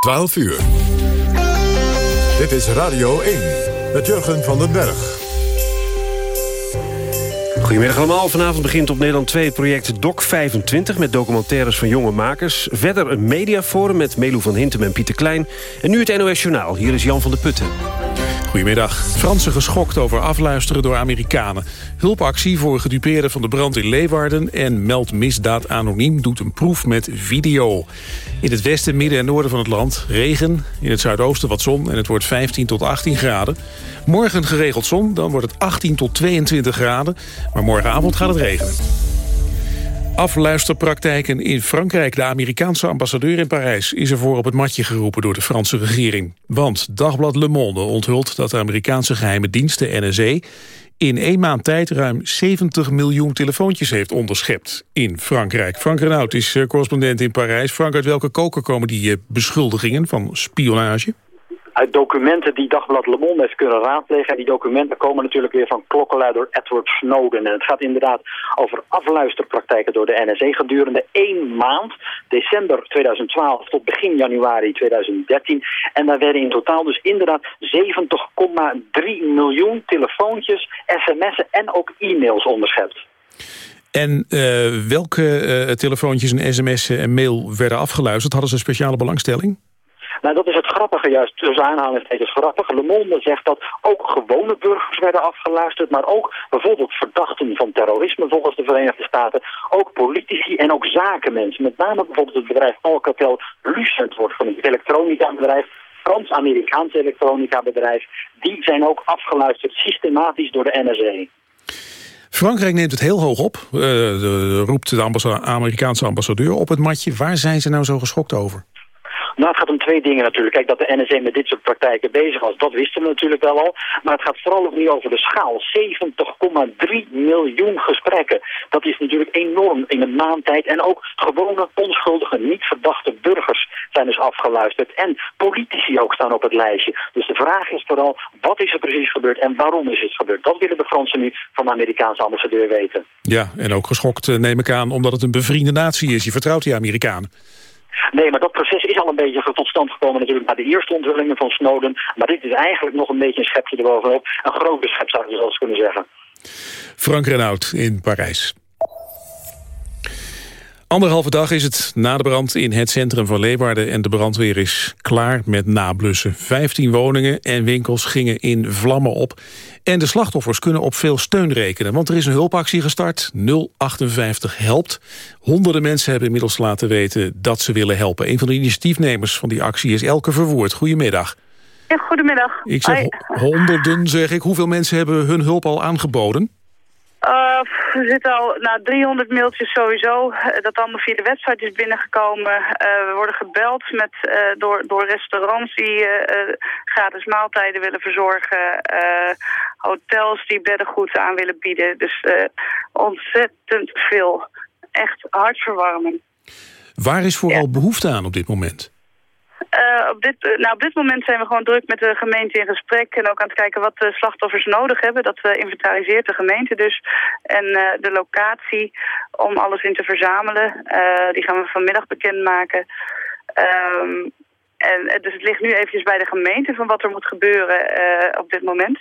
12 uur. Dit is Radio 1 met Jurgen van den Berg. Goedemiddag allemaal. Vanavond begint op Nederland 2 het project Doc25... met documentaires van jonge makers. Verder een mediaforum met Melu van Hintem en Pieter Klein. En nu het NOS Journaal. Hier is Jan van der Putten. Goedemiddag. Fransen geschokt over afluisteren door Amerikanen. Hulpactie voor gedupeerden van de brand in Leeuwarden... en Meld Misdaad Anoniem doet een proef met video. In het westen, midden en noorden van het land regen. In het zuidoosten wat zon en het wordt 15 tot 18 graden. Morgen geregeld zon, dan wordt het 18 tot 22 graden. Maar morgenavond gaat het regenen. Afluisterpraktijken in Frankrijk. De Amerikaanse ambassadeur in Parijs is ervoor op het matje geroepen door de Franse regering. Want Dagblad Le Monde onthult dat de Amerikaanse geheime dienst, de NSA... in één maand tijd ruim 70 miljoen telefoontjes heeft onderschept in Frankrijk. Frank Renaud is eh, correspondent in Parijs. Frank, uit welke koker komen die eh, beschuldigingen van spionage? Uit documenten die Dagblad Le Monde heeft kunnen raadplegen. En die documenten komen natuurlijk weer van klokkenluider Edward Snowden. En het gaat inderdaad over afluisterpraktijken door de NSA gedurende één maand. December 2012 tot begin januari 2013. En daar werden in totaal dus inderdaad 70,3 miljoen telefoontjes, sms'en en ook e-mails onderschept. En uh, welke uh, telefoontjes en sms'en en mail werden afgeluisterd? Hadden ze een speciale belangstelling? Nou, dat is het grappige juist, tussen aanhalingstekens grappig. Le Monde zegt dat ook gewone burgers werden afgeluisterd, maar ook bijvoorbeeld verdachten van terrorisme volgens de Verenigde Staten, ook politici en ook zakenmensen. Met name bijvoorbeeld het bedrijf Alcatel Lucent wordt van het elektronica bedrijf, Frans-Amerikaans elektronica bedrijf, die zijn ook afgeluisterd systematisch door de NSA. Frankrijk neemt het heel hoog op, uh, de, roept de Amerikaanse ambassadeur op het matje. Waar zijn ze nou zo geschokt over? Nou, het gaat om twee dingen natuurlijk. Kijk, dat de NSA met dit soort praktijken bezig was, dat wisten we natuurlijk wel al. Maar het gaat vooral ook niet over de schaal. 70,3 miljoen gesprekken. Dat is natuurlijk enorm in een maand tijd. En ook gewone, onschuldige, niet verdachte burgers zijn dus afgeluisterd. En politici ook staan op het lijstje. Dus de vraag is vooral, wat is er precies gebeurd en waarom is het gebeurd? Dat willen de Fransen nu van de Amerikaanse ambassadeur weten. Ja, en ook geschokt eh, neem ik aan omdat het een bevriende natie is. Je vertrouwt die Amerikanen. Nee, maar dat proces is al een beetje tot stand gekomen natuurlijk na de eerste onthullingen van Snowden. Maar dit is eigenlijk nog een beetje een schepje erbovenop. Een grote schep zou je zelfs kunnen zeggen. Frank Renaud in Parijs. Anderhalve dag is het na de brand in het centrum van Leeuwarden... en de brandweer is klaar met nablussen. Vijftien woningen en winkels gingen in vlammen op. En de slachtoffers kunnen op veel steun rekenen. Want er is een hulpactie gestart. 058 helpt. Honderden mensen hebben inmiddels laten weten dat ze willen helpen. Een van de initiatiefnemers van die actie is Elke Verwoerd. Goedemiddag. Goedemiddag. Ik zeg honderden, zeg ik. Hoeveel mensen hebben hun hulp al aangeboden? Uh, er zitten al nou, 300 mailtjes sowieso. Eh, dat allemaal via de website is binnengekomen. Uh, we worden gebeld met, uh, door, door restaurants die gratis maaltijden willen verzorgen. hotels die beddengoed aan willen bieden. Dus ontzettend veel. Echt hartverwarming. Waar is vooral behoefte aan op dit moment? Uh, op, dit, uh, nou, op dit moment zijn we gewoon druk met de gemeente in gesprek... en ook aan het kijken wat de slachtoffers nodig hebben. Dat uh, inventariseert de gemeente dus. En de locatie om alles in te verzamelen, die gaan we vanmiddag bekendmaken. Um, en, dus het ligt nu eventjes bij de gemeente van wat er moet gebeuren op dit moment.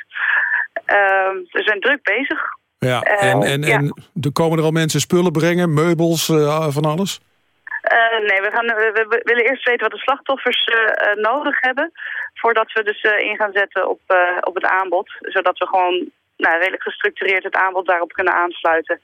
Ehm, we zijn druk bezig. Ja, en, en, ja. en er komen er al mensen spullen brengen, meubels, van alles? Uh, nee, we, gaan, we, willen eerst weten wat de slachtoffers uh, nodig hebben... voordat we dus in gaan zetten op, op het aanbod. Zodat we gewoon nou, redelijk gestructureerd het aanbod daarop kunnen aansluiten.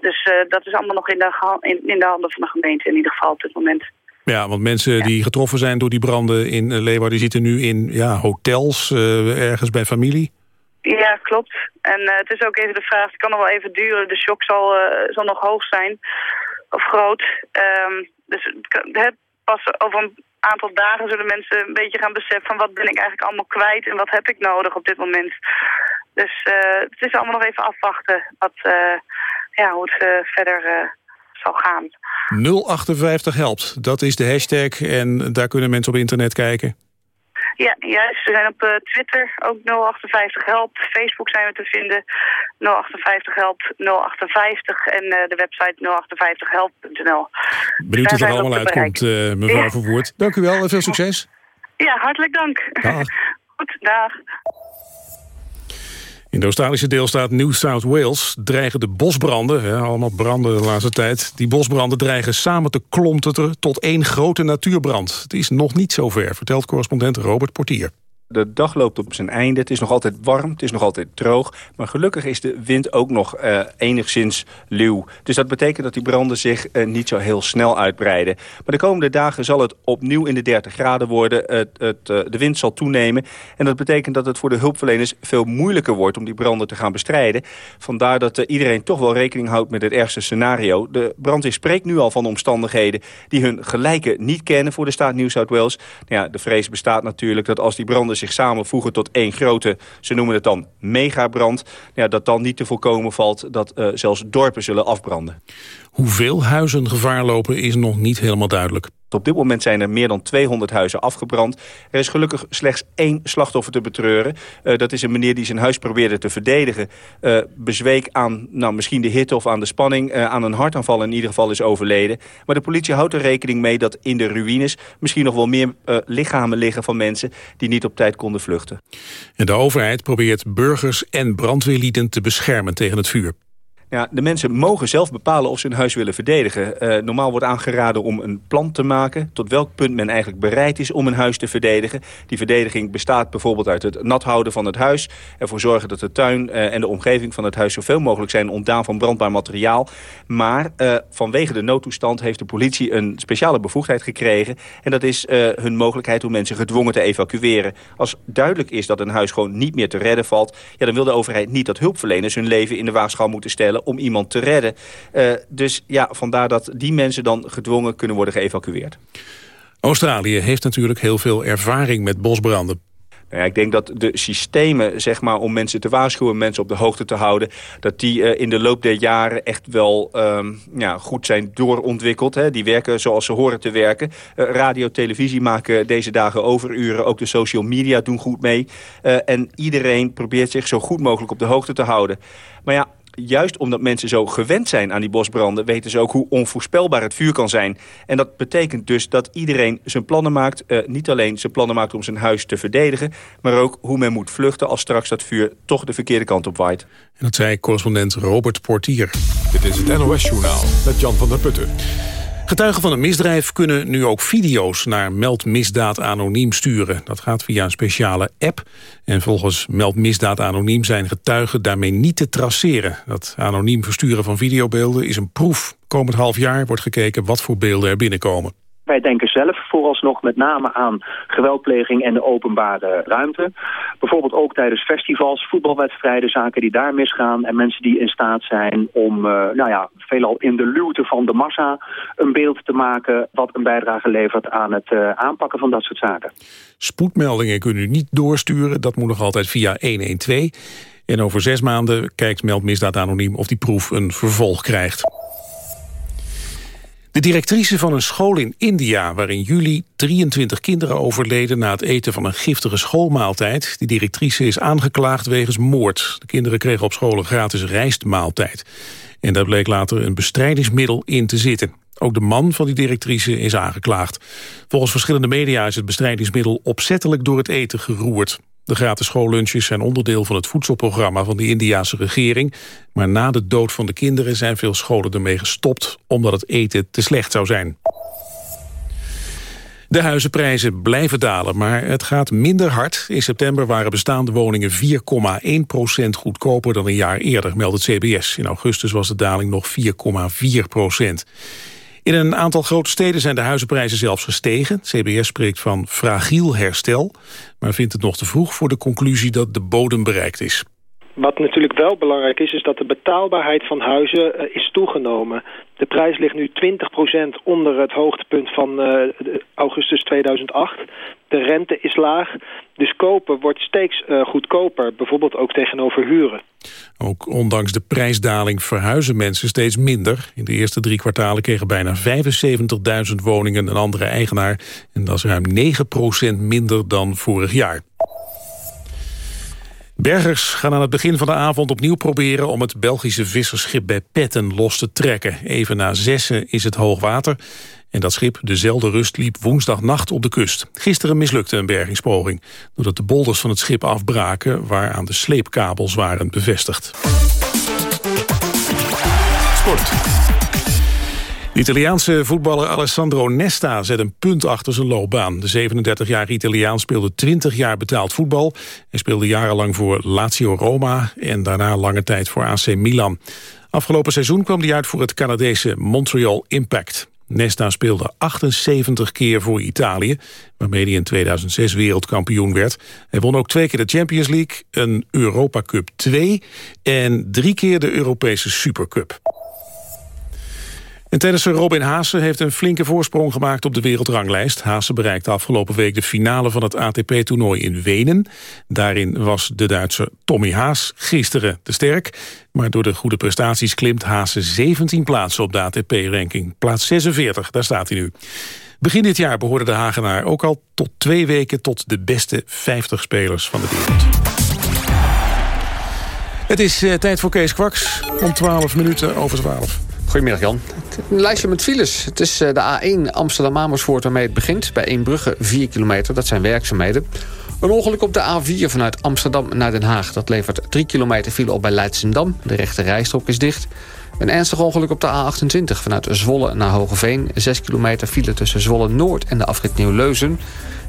dus dat is allemaal nog in de, in, in, de handen van de gemeente in ieder geval op dit moment. Ja, want mensen die getroffen zijn door die branden in Leeuwarden... die zitten nu in ja, hotels, ergens bij familie. Ja, klopt. En het is ook even de vraag, het kan nog wel even duren. De shock zal, zal nog hoog zijn of groot. Um, dus het, pas over een aantal dagen zullen mensen een beetje gaan beseffen... van wat ben ik eigenlijk allemaal kwijt en wat heb ik nodig op dit moment. Dus uh, het is allemaal nog even afwachten wat, uh, ja, hoe het uh, verder zal gaan. 058 helpt, dat is de hashtag en daar kunnen mensen op internet kijken. Ja, juist. We zijn op uh, Twitter ook 058 help. Facebook zijn we te vinden 058 help 058 en uh, de website 058help.nl. Benieuwd dat er allemaal uitkomt, uh, mevrouw ja. Verwoerd. Dank u wel en veel succes. Ja, hartelijk dank. Dag. Goed, dag. In de Australische deelstaat New South Wales dreigen de bosbranden... Hè, allemaal branden de laatste tijd... die bosbranden dreigen samen te klonteren tot één grote natuurbrand. Het is nog niet zover, vertelt correspondent Robert Portier. De dag loopt op zijn einde. Het is nog altijd warm, het is nog altijd droog. Maar gelukkig is de wind ook nog uh, enigszins luw. Dus dat betekent dat die branden zich uh, niet zo heel snel uitbreiden. Maar de komende dagen zal het opnieuw in de 30 graden worden. Het, het, uh, de wind zal toenemen. En dat betekent dat het voor de hulpverleners veel moeilijker wordt... om die branden te gaan bestrijden. Vandaar dat iedereen toch wel rekening houdt met het ergste scenario. De brandweer spreekt nu al van omstandigheden... die hun gelijken niet kennen voor de staat New South Wales. Nou ja, de vrees bestaat natuurlijk dat als die branden zich samenvoegen tot één grote, ze noemen het dan megabrand, ja, dat dan niet te voorkomen valt dat uh, zelfs dorpen zullen afbranden. Hoeveel huizen gevaar lopen is nog niet helemaal duidelijk. Op dit moment zijn er meer dan 200 huizen afgebrand. Er is gelukkig slechts één slachtoffer te betreuren. Uh, dat is een meneer die zijn huis probeerde te verdedigen. Uh, bezweek aan nou, misschien de hitte of aan de spanning. Uh, aan een hartaanval in ieder geval is overleden. Maar de politie houdt er rekening mee dat in de ruïnes... misschien nog wel meer lichamen liggen van mensen... die niet op tijd konden vluchten. En de overheid probeert burgers en brandweerlieden te beschermen tegen het vuur. Ja, de mensen mogen zelf bepalen of ze hun huis willen verdedigen. Uh, normaal wordt aangeraden om een plan te maken... tot welk punt men eigenlijk bereid is om een huis te verdedigen. Die verdediging bestaat bijvoorbeeld uit het nat houden van het huis... ervoor zorgen dat de tuin uh, en de omgeving van het huis... zoveel mogelijk zijn ontdaan van brandbaar materiaal. Maar uh, vanwege de noodtoestand heeft de politie een speciale bevoegdheid gekregen... en dat is hun mogelijkheid om mensen gedwongen te evacueren. Als duidelijk is dat een huis gewoon niet meer te redden valt... Ja, dan wil de overheid niet dat hulpverleners hun leven in de waagschaal moeten stellen om iemand te redden. Uh, dus ja, vandaar dat die mensen dan gedwongen kunnen worden geëvacueerd. Australië heeft natuurlijk heel veel ervaring met bosbranden. Nou ja, ik denk dat de systemen zeg maar, om mensen te waarschuwen, mensen op de hoogte te houden, dat die uh, in de loop der jaren echt wel um, ja, goed zijn doorontwikkeld. Hè. Die werken zoals ze horen te werken. Uh, radio, televisie maken deze dagen overuren. Ook de social media doen goed mee. Uh, en iedereen probeert zich zo goed mogelijk op de hoogte te houden. Maar ja, juist omdat mensen zo gewend zijn aan die bosbranden... weten ze ook hoe onvoorspelbaar het vuur kan zijn. En dat betekent dus dat iedereen zijn plannen maakt. Uh, niet alleen zijn plannen maakt om zijn huis te verdedigen... maar ook hoe men moet vluchten als straks dat vuur toch de verkeerde kant op waait. En dat zei correspondent Robert Portier. Dit is het NOS Journaal met Jan van der Putten. Getuigen van een misdrijf kunnen nu ook video's naar Meld Misdaad Anoniem sturen. Dat gaat via een speciale app. En volgens Meld Misdaad Anoniem zijn getuigen daarmee niet te traceren. Dat anoniem versturen van videobeelden is een proef. Komend half jaar wordt gekeken wat voor beelden er binnenkomen. Wij denken zelf vooralsnog met name aan geweldpleging en de openbare ruimte. Bijvoorbeeld ook tijdens festivals, voetbalwedstrijden, zaken die daar misgaan. En mensen die in staat zijn om, uh, nou ja, veelal in de luwte van de massa... een beeld te maken wat een bijdrage levert aan het uh, aanpakken van dat soort zaken. Spoedmeldingen kunnen u niet doorsturen, dat moet nog altijd via 112. En over zes maanden kijkt Meldmisdaad Anoniem of die proef een vervolg krijgt. De directrice van een school in India, waar in juli 23 kinderen overleden na het eten van een giftige schoolmaaltijd. Die directrice is aangeklaagd wegens moord. De kinderen kregen op school een gratis rijstmaaltijd. En daar bleek later een bestrijdingsmiddel in te zitten. Ook de man van die directrice is aangeklaagd. Volgens verschillende media is het bestrijdingsmiddel opzettelijk door het eten geroerd. De gratis schoollunches zijn onderdeel van het voedselprogramma van de Indiase regering. Maar na de dood van de kinderen zijn veel scholen ermee gestopt... omdat het eten te slecht zou zijn. De huizenprijzen blijven dalen, maar het gaat minder hard. In september waren bestaande woningen 4,1% goedkoper dan een jaar eerder, meldt het CBS. In augustus was de daling nog 4,4 procent. In een aantal grote steden zijn de huizenprijzen zelfs gestegen. CBS spreekt van fragiel herstel, maar vindt het nog te vroeg voor de conclusie dat de bodem bereikt is. Wat natuurlijk wel belangrijk is, is dat de betaalbaarheid van huizen uh, is toegenomen. De prijs ligt nu 20% onder het hoogtepunt van uh, augustus 2008. De rente is laag, dus kopen wordt steeds uh, goedkoper. Bijvoorbeeld ook tegenover huren. Ook ondanks de prijsdaling verhuizen mensen steeds minder. In de eerste drie kwartalen kregen bijna 75.000 woningen een andere eigenaar. En dat is ruim 9% minder dan vorig jaar. Bergers gaan aan het begin van de avond opnieuw proberen... om het Belgische visserschip bij Petten los te trekken. Even na zessen is het hoogwater. En dat schip, dezelfde rust, liep woensdagnacht op de kust. Gisteren mislukte een bergingspoging... doordat de bolders van het schip afbraken... waaraan de sleepkabels waren bevestigd. Sport. De Italiaanse voetballer Alessandro Nesta zet een punt achter zijn loopbaan. De 37-jarige Italiaan speelde 20 jaar betaald voetbal. Hij speelde jarenlang voor Lazio Roma en daarna lange tijd voor AC Milan. Afgelopen seizoen kwam hij uit voor het Canadese Montreal Impact. Nesta speelde 78 keer voor Italië, waarmee hij in 2006 wereldkampioen werd. Hij won ook twee keer de Champions League, een Europa Cup 2 en drie keer de Europese Supercup. En tennisser Robin Haase heeft een flinke voorsprong gemaakt op de wereldranglijst. Haase bereikte afgelopen week de finale van het ATP-toernooi in Wenen. Daarin was de Duitser Tommy Haas gisteren te sterk. Maar door de goede prestaties klimt Haase 17 plaatsen op de ATP-ranking. Plaats 46, daar staat hij nu. Begin dit jaar behoorde de Hagenaar ook al tot twee weken... tot de beste 50 spelers van de wereld. Het is uh, tijd voor Kees Kwaks om 12 minuten over 12. Goedemiddag Jan. Een lijstje met files. Het is eh, de A1 Amsterdam-Amersfoort waarmee het begint. Bij Eembrugge 4 kilometer, dat zijn werkzaamheden. Een ongeluk op de A4 vanuit Amsterdam naar Den Haag. Dat levert 3 kilometer file op bij Leidsendam. De rechte rijstrook is dicht. Een ernstig ongeluk op de A28 vanuit Zwolle naar Hogeveen. 6 kilometer file tussen Zwolle-Noord en de afrit Nieuw-Leuzen.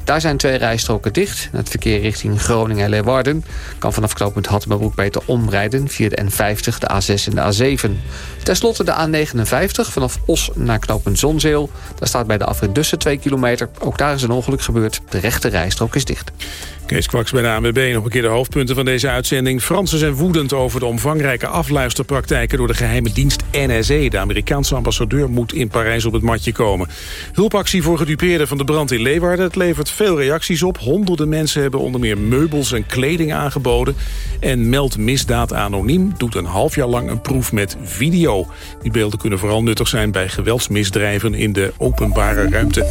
Daar zijn twee rijstroken dicht. Het verkeer richting Groningen en Leeuwarden kan vanaf knooppunt Hattenbroek beter omrijden via de N50, de A6 en de A7. Ten slotte de A59 vanaf Os naar knooppunt Zonzeel. Daar staat bij de afrit Dussen 2 kilometer. Ook daar is een ongeluk gebeurd. De rechte rijstrook is dicht. Kees Kwaks bij de ANWB. Nog een keer de hoofdpunten van deze uitzending. Fransen zijn woedend over de omvangrijke afluisterpraktijken... door de geheime dienst NSE. De Amerikaanse ambassadeur moet in Parijs op het matje komen. Hulpactie voor gedupeerden van de brand in Leeuwarden. Het levert veel reacties op. Honderden mensen hebben onder meer meubels en kleding aangeboden. En Meld Misdaad Anoniem doet een half jaar lang een proef met video. Die beelden kunnen vooral nuttig zijn bij geweldsmisdrijven in de openbare ruimte.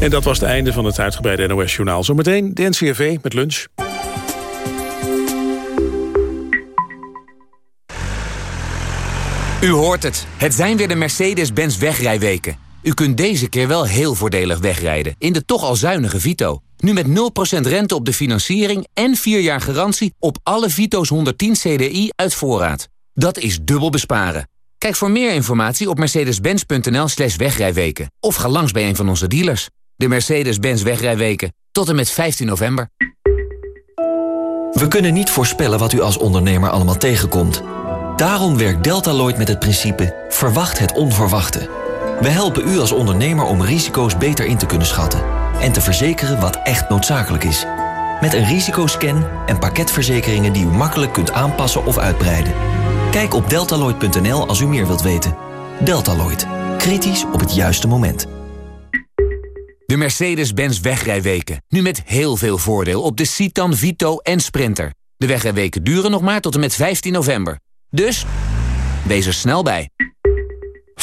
En dat was het einde van het uitgebreide NOS-journaal. Zometeen de NCRV met lunch. U hoort het. Het zijn weer de Mercedes-Benz wegrijweken. U kunt deze keer wel heel voordelig wegrijden in de toch al zuinige Vito. Nu met 0% rente op de financiering en 4 jaar garantie op alle Vito's 110 CDI uit voorraad. Dat is dubbel besparen. Kijk voor meer informatie op mercedes-benz.nl slash wegrijweken. Of ga langs bij een van onze dealers. De Mercedes-Benz wegrijweken. Tot en met 15 november. We kunnen niet voorspellen wat u als ondernemer allemaal tegenkomt. Daarom werkt Deltaloid met het principe verwacht het onverwachte. We helpen u als ondernemer om risico's beter in te kunnen schatten. En te verzekeren wat echt noodzakelijk is. Met een risicoscan en pakketverzekeringen die u makkelijk kunt aanpassen of uitbreiden. Kijk op deltaloid.nl als u meer wilt weten. Deltaloid. Kritisch op het juiste moment. De Mercedes-Benz wegrijweken. Nu met heel veel voordeel op de Citan, Vito en Sprinter. De wegrijweken duren nog maar tot en met 15 november. Dus, wees er snel bij.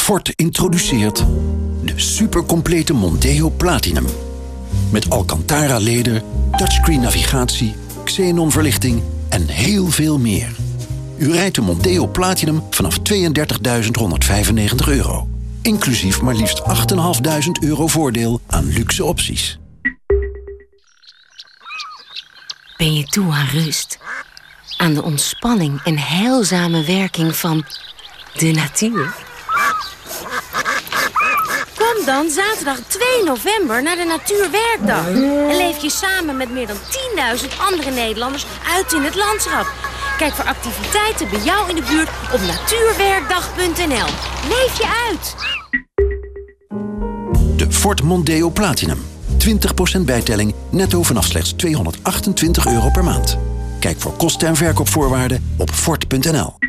Ford introduceert de supercomplete Monteo Platinum. Met Alcantara-leder, touchscreen navigatie, xenon-verlichting en heel veel meer. U rijdt de Monteo Platinum vanaf 32.195 euro. Inclusief maar liefst 8.500 euro voordeel aan luxe opties. Ben je toe aan rust? Aan de ontspanning en heilzame werking van de natuur? Dan zaterdag 2 november naar de Natuurwerkdag. En leef je samen met meer dan 10.000 andere Nederlanders uit in het landschap. Kijk voor activiteiten bij jou in de buurt op natuurwerkdag.nl. Leef je uit! De Ford Mondeo Platinum. 20% bijtelling netto vanaf slechts 228 euro per maand. Kijk voor kosten en verkoopvoorwaarden op Ford.nl.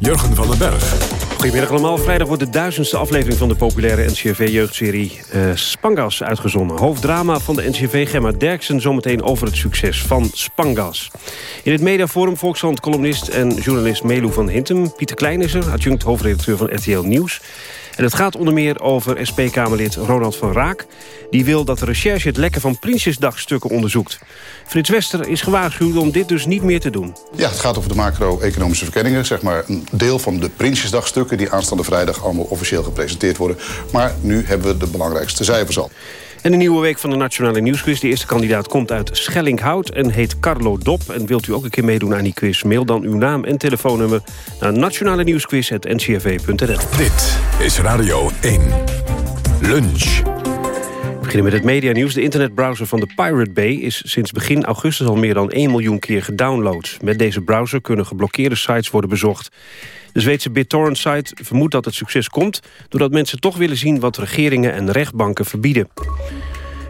Jurgen van den Berg. Goedemiddag allemaal. Vrijdag wordt de duizendste aflevering van de populaire NCRV-jeugdserie uh, Spangas uitgezonden. Hoofddrama van de NCRV Gemma Derksen zometeen over het succes van Spangas. In het mediaforum Volkskrant-columnist en journalist Melu van Hintem. Pieter Klein adjunct hoofdredacteur van RTL Nieuws. En het gaat onder meer over SP-Kamerlid Ronald van Raak. Die wil dat de recherche het lekken van Prinsjesdagstukken onderzoekt. Frits Wester is gewaarschuwd om dit dus niet meer te doen. Ja, het gaat over de macro-economische verkenningen. Zeg maar een deel van de Prinsjesdagstukken... die aanstaande vrijdag allemaal officieel gepresenteerd worden. Maar nu hebben we de belangrijkste cijfers al. En de nieuwe week van de Nationale Nieuwsquiz. De eerste kandidaat komt uit Schellinghout en heet Carlo Dop. En wilt u ook een keer meedoen aan die quiz? Mail dan uw naam en telefoonnummer naar nationale nieuwsquiz.ncrv.nl. Dit is Radio 1. Lunch. We beginnen met het medianieuws. De internetbrowser van de Pirate Bay is sinds begin augustus al meer dan 1 miljoen keer gedownload. Met deze browser kunnen geblokkeerde sites worden bezocht. De Zweedse BitTorrent-site vermoedt dat het succes komt... doordat mensen toch willen zien wat regeringen en rechtbanken verbieden.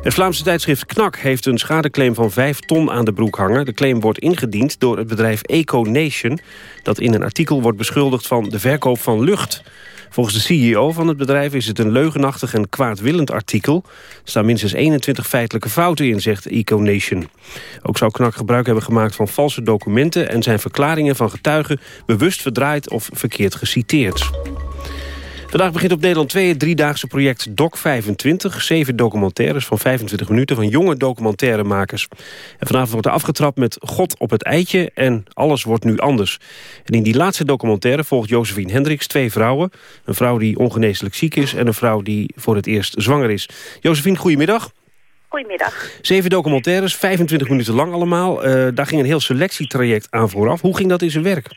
Het Vlaamse tijdschrift Knak heeft een schadeclaim van 5 ton aan de broek hangen. De claim wordt ingediend door het bedrijf EcoNation... dat in een artikel wordt beschuldigd van de verkoop van lucht... Volgens de CEO van het bedrijf is het een leugenachtig en kwaadwillend artikel. Er staan minstens 21 feitelijke fouten in, zegt EcoNation. Ook zou Knak gebruik hebben gemaakt van valse documenten... en zijn verklaringen van getuigen bewust verdraaid of verkeerd geciteerd. Vandaag begint op Nederland 2 het driedaagse project Doc25. Zeven documentaires van 25 minuten van jonge documentairemakers. En vanavond wordt er afgetrapt met God op het eitje en alles wordt nu anders. En in die laatste documentaire volgt Josephine Hendricks twee vrouwen. Een vrouw die ongeneeslijk ziek is en een vrouw die voor het eerst zwanger is. Josephine, goedemiddag. Goedemiddag. Zeven documentaires, 25 minuten lang allemaal. Uh, daar ging een heel selectietraject aan vooraf. Hoe ging dat in zijn werk?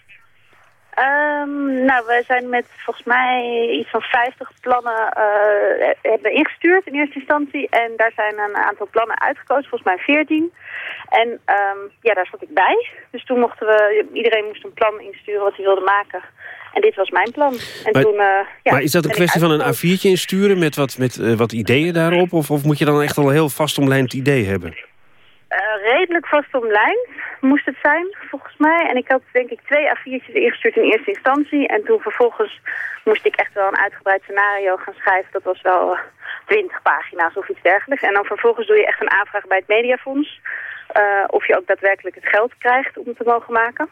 Um, nou, we zijn met volgens mij iets van 50 plannen uh, hebben ingestuurd in eerste instantie. En daar zijn een aantal plannen uitgekozen, volgens mij 14. En um, ja, daar zat ik bij. Dus toen mochten we, iedereen moest een plan insturen wat hij wilde maken. En dit was mijn plan. En maar, toen, uh, ja, maar is dat een kwestie van een A4'tje insturen met wat, met, uh, wat ideeën daarop? Of, of moet je dan echt al een heel vastomlijnd idee hebben? Uh, redelijk vastomlijnd moest het zijn, volgens mij. En ik had denk ik twee A4'tjes ingestuurd in eerste instantie. En toen vervolgens moest ik echt wel een uitgebreid scenario gaan schrijven. Dat was wel 20 pagina's of iets dergelijks. En dan vervolgens doe je echt een aanvraag bij het Mediafonds. Uh, of je ook daadwerkelijk het geld krijgt om het te mogen maken.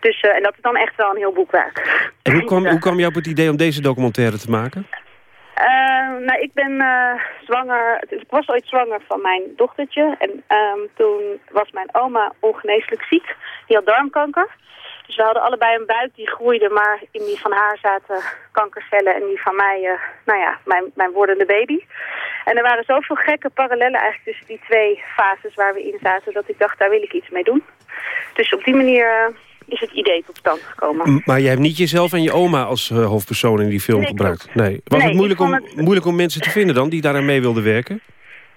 Dus, uh, en dat is dan echt wel een heel boekwerk. En hoe kwam, hoe kwam je op het idee om deze documentaire te maken? Uh, nou, ik ben uh, zwanger. Ik was ooit zwanger van mijn dochtertje. En um, toen was mijn oma ongeneeslijk ziek. Die had darmkanker. Dus we hadden allebei een buik die groeide, maar in die van haar zaten kankercellen en die van mij, uh, nou ja, mijn, mijn wordende baby. En er waren zoveel gekke parallellen eigenlijk tussen die twee fases waar we in zaten, dat ik dacht, daar wil ik iets mee doen. Dus op die manier is het idee tot stand gekomen. Maar jij hebt niet jezelf en je oma als uh, hoofdpersoon in die film nee, gebruikt? Nee. Was nee, het, moeilijk om, het moeilijk om mensen te vinden dan, die daaraan mee wilden werken?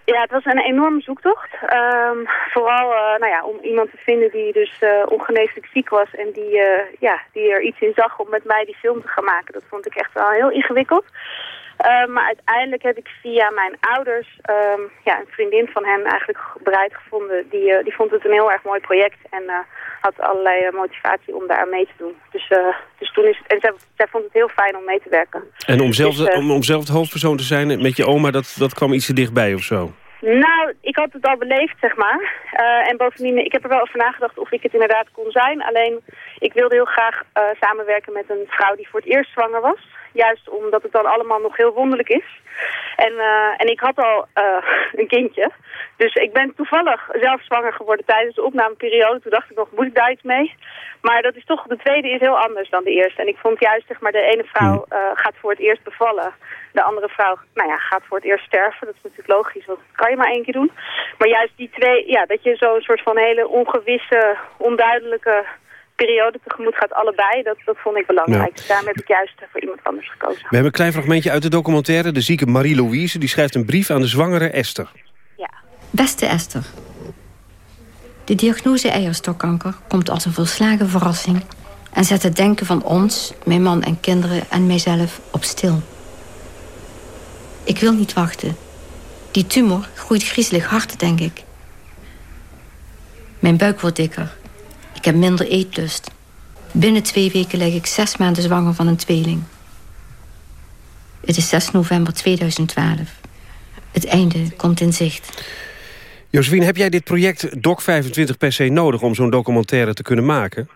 Ja, het was een enorme zoektocht. Um, vooral uh, nou ja, om iemand te vinden die dus uh, ongeneeslijk ziek was... en die, ja, die er iets in zag om met mij die film te gaan maken. Dat vond ik echt wel heel ingewikkeld. Uh, maar uiteindelijk heb ik via mijn ouders, um, ja, een vriendin van hen eigenlijk bereid gevonden. Die, uh, die vond het een heel erg mooi project en uh, had allerlei motivatie om daar aan mee te doen. Dus, dus toen is het, en zij, zij vond het heel fijn om mee te werken. En om zelf, dus, om, om zelf de hoofdpersoon te zijn met je oma, dat, dat kwam iets te dichtbij of zo? Nou, ik had het al beleefd, zeg maar. Uh, en bovendien, ik heb er wel over nagedacht of ik het inderdaad kon zijn. Alleen, ik wilde heel graag uh, samenwerken met een vrouw die voor het eerst zwanger was. Juist omdat het dan allemaal nog heel wonderlijk is. En, eh, en ik had al eh, een kindje. Dus ik ben toevallig zelf zwanger geworden tijdens de opnameperiode. Toen dacht ik nog, moet ik daar iets mee? Maar dat is toch, de tweede is heel anders dan de eerste. En ik vond juist, zeg maar, de ene vrouw uh, gaat voor het eerst bevallen. De andere vrouw, nou ja, gaat voor het eerst sterven. Dat is natuurlijk logisch, want dat kan je maar één keer doen. Maar juist die twee, ja, dat je zo'n soort van hele ongewisse, onduidelijke periode tegemoet gaat allebei, dat, dat vond ik belangrijk. Ja. Daarom heb ik juist voor iemand anders gekozen. We hebben een klein fragmentje uit de documentaire. De zieke Marie-Louise die schrijft een brief aan de zwangere Esther. Ja. Beste Esther. De diagnose eierstokkanker komt als een volslagen verrassing... en zet het denken van ons, mijn man en kinderen en mijzelf op stil. Ik wil niet wachten. Die tumor groeit griezelig hard, denk ik. Mijn buik wordt dikker. Ik heb minder eetlust. Binnen twee weken lig ik zes maanden zwanger van een tweeling. Het is 6 november 2012. Het einde komt in zicht. Josephine, heb jij dit project Doc25 per se nodig... om zo'n documentaire te kunnen maken?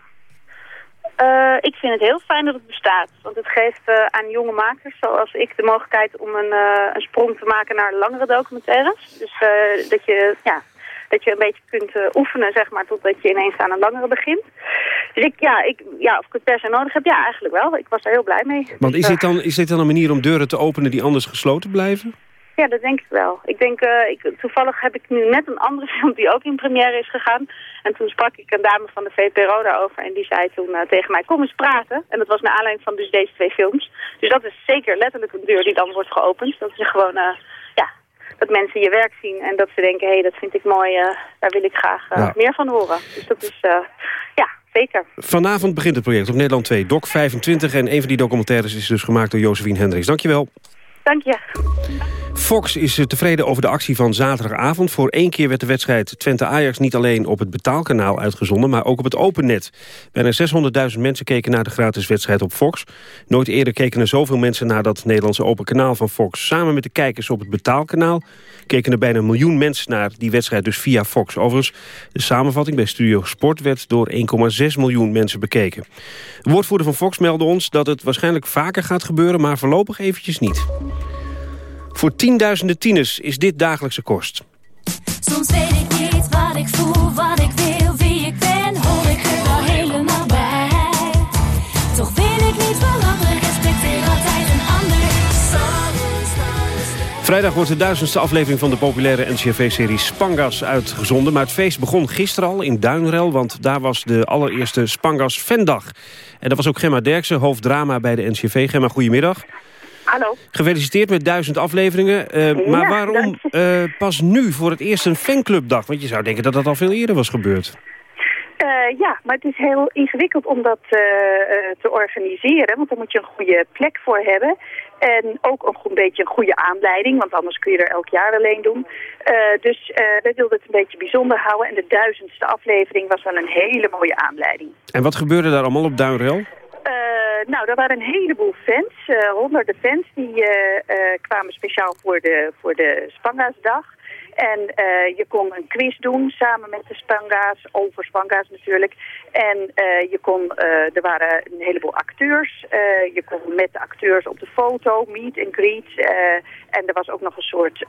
Uh, ik vind het heel fijn dat het bestaat. Want het geeft uh, aan jonge makers zoals ik de mogelijkheid om een, uh, een sprong te maken naar langere documentaires. Dus dat je ja, dat je een beetje kunt uh, oefenen, zeg maar, totdat je ineens aan een langere begint. Dus ik, ja, ik, ja, of ik het per se nodig heb, ja, eigenlijk wel. Ik was er heel blij mee. Want is dit, dan, is dit dan een manier om deuren te openen die anders gesloten blijven? Ja, dat denk ik wel. Ik denk, uh, ik, toevallig heb ik nu net een andere film die ook in première is gegaan. En toen sprak ik een dame van de VPRO daarover en die zei toen uh, tegen mij, kom eens praten. En dat was naar aanleiding van dus deze twee films. Dus dat is zeker letterlijk een deur die dan wordt geopend. Dat je gewoon, uh, dat mensen je werk zien en dat ze denken, hé, hey, dat vind ik mooi, uh, daar wil ik graag uh, ja. meer van horen. Dus dat is, uh, ja, zeker. Vanavond begint het project op Nederland 2, Doc 25. En een van die documentaires is dus gemaakt door Josephine Hendricks. Dankjewel. Dank je. Fox is tevreden over de actie van zaterdagavond. Voor één keer werd de wedstrijd Twente-Ajax niet alleen op het betaalkanaal uitgezonden... maar ook op het open net. Bijna 600.000 mensen keken naar de gratis wedstrijd op Fox. Nooit eerder keken er zoveel mensen naar dat Nederlandse open kanaal van Fox. Samen met de kijkers op het betaalkanaal keken er bijna een miljoen mensen naar die wedstrijd dus via Fox. Overigens, de samenvatting bij Studio Sport werd door 1,6 miljoen mensen bekeken. De woordvoerder van Fox meldde ons dat het waarschijnlijk vaker gaat gebeuren... maar voorlopig eventjes niet. Voor tienduizenden tieners is dit dagelijkse kost. Soms weet ik niet wat ik voel, wat ik wil, wie ik ben, hoor ik er wel helemaal bij. Toch wil ik niet veranderen, respecteer altijd een ander. Vrijdag wordt de duizendste aflevering van de populaire NCRV-serie Spangas uitgezonden. Maar het feest begon gisteren al in Duinrel, want daar was de allereerste Spangas Vendag. En dat was ook Gemma Derksen, hoofddrama bij de NCRV. Gemma, goedemiddag. Hallo. Gefeliciteerd met duizend afleveringen. Uh, maar waarom uh, pas nu voor het eerst een fanclubdag? Want je zou denken dat dat al veel eerder was gebeurd. Uh, ja, maar het is heel ingewikkeld om dat uh, uh, te organiseren. Want daar moet je een goede plek voor hebben. En ook een goed beetje een goede aanleiding. Want anders kun je er elk jaar alleen doen. dus wij wilden het een beetje bijzonder houden. En de duizendste aflevering was wel een hele mooie aanleiding. En wat gebeurde daar allemaal op Duinrel? Uh, nou, er waren een heleboel fans, uh, honderden fans, die uh, kwamen speciaal voor de, voor de Spangaasdag. En je kon een quiz doen samen met de Spanga's, over Spanga's natuurlijk. En je kon, er waren een heleboel acteurs. je kon met de acteurs op de foto, meet and greet. en er was ook nog een soort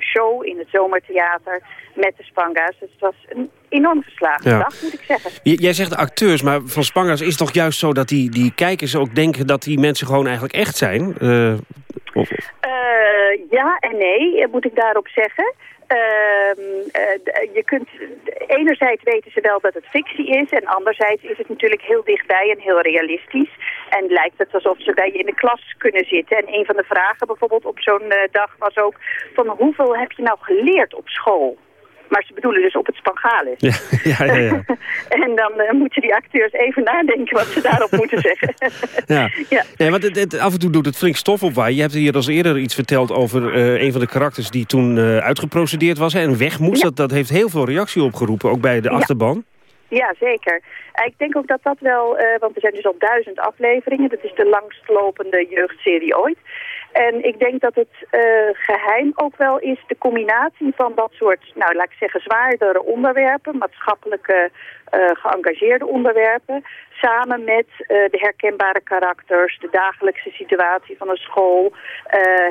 show in het zomertheater met de Spanga's. Dus het was een enorm geslaagde ja. dag, moet ik zeggen. J jij zegt acteurs, maar van Spanga's is toch juist zo dat die, die kijkers ook denken dat die mensen gewoon eigenlijk echt zijn? Uh, of... uh, ja en nee, moet ik daarop zeggen. Uh, je kunt, enerzijds weten ze wel dat het fictie is en anderzijds is het natuurlijk heel dichtbij en heel realistisch. En lijkt het alsof ze bij je in de klas kunnen zitten. En een van de vragen bijvoorbeeld op zo'n dag was ook van hoeveel heb je nou geleerd op school? Maar ze bedoelen dus op het Spangalis. Ja, ja, ja, ja. en dan uh, moeten die acteurs even nadenken wat ze daarop moeten zeggen. ja. ja. ja want het, het, af en toe doet het flink stof op waar. Je hebt hier als eerder iets verteld over uh, een van de karakters die toen uh, uitgeprocedeerd was hè, en weg moest. Dat, dat heeft heel veel reactie opgeroepen, ook bij de achterban. Ja, zeker. Ik denk ook dat dat wel, uh, want er zijn dus al duizend afleveringen. Dat is de langstlopende jeugdserie ooit. En ik denk dat het eh, geheim ook wel is de combinatie van dat soort, nou laat ik zeggen, zwaardere onderwerpen, maatschappelijke eh, geëngageerde onderwerpen, samen met eh, de herkenbare karakters, de dagelijkse situatie van een school,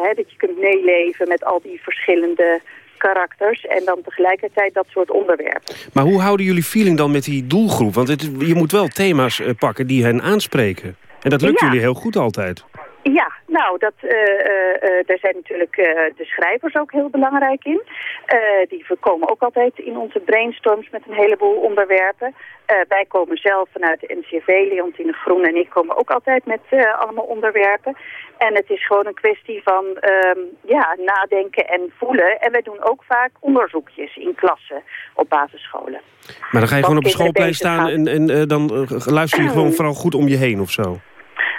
hè, dat je kunt meeleven met al die verschillende karakters en dan tegelijkertijd dat soort onderwerpen. Maar hoe houden jullie feeling dan met die doelgroep? Want het, je moet wel thema's pakken die hen aanspreken. En dat lukt Ja. jullie heel goed altijd. Ja, nou, dat, eh, eh, eh, daar zijn natuurlijk de schrijvers ook heel belangrijk in. Die komen ook altijd in onze brainstorms met een heleboel onderwerpen. Wij komen zelf vanuit de NCV, Leontine Groen en ik komen ook altijd met allemaal onderwerpen. En het is gewoon een kwestie van ehm, ja, nadenken en voelen. En wij doen ook vaak onderzoekjes in klassen op basisscholen. Maar dan ga je gewoon op schoolplein staan en, en dan luister je gewoon vooral goed om je heen of zo.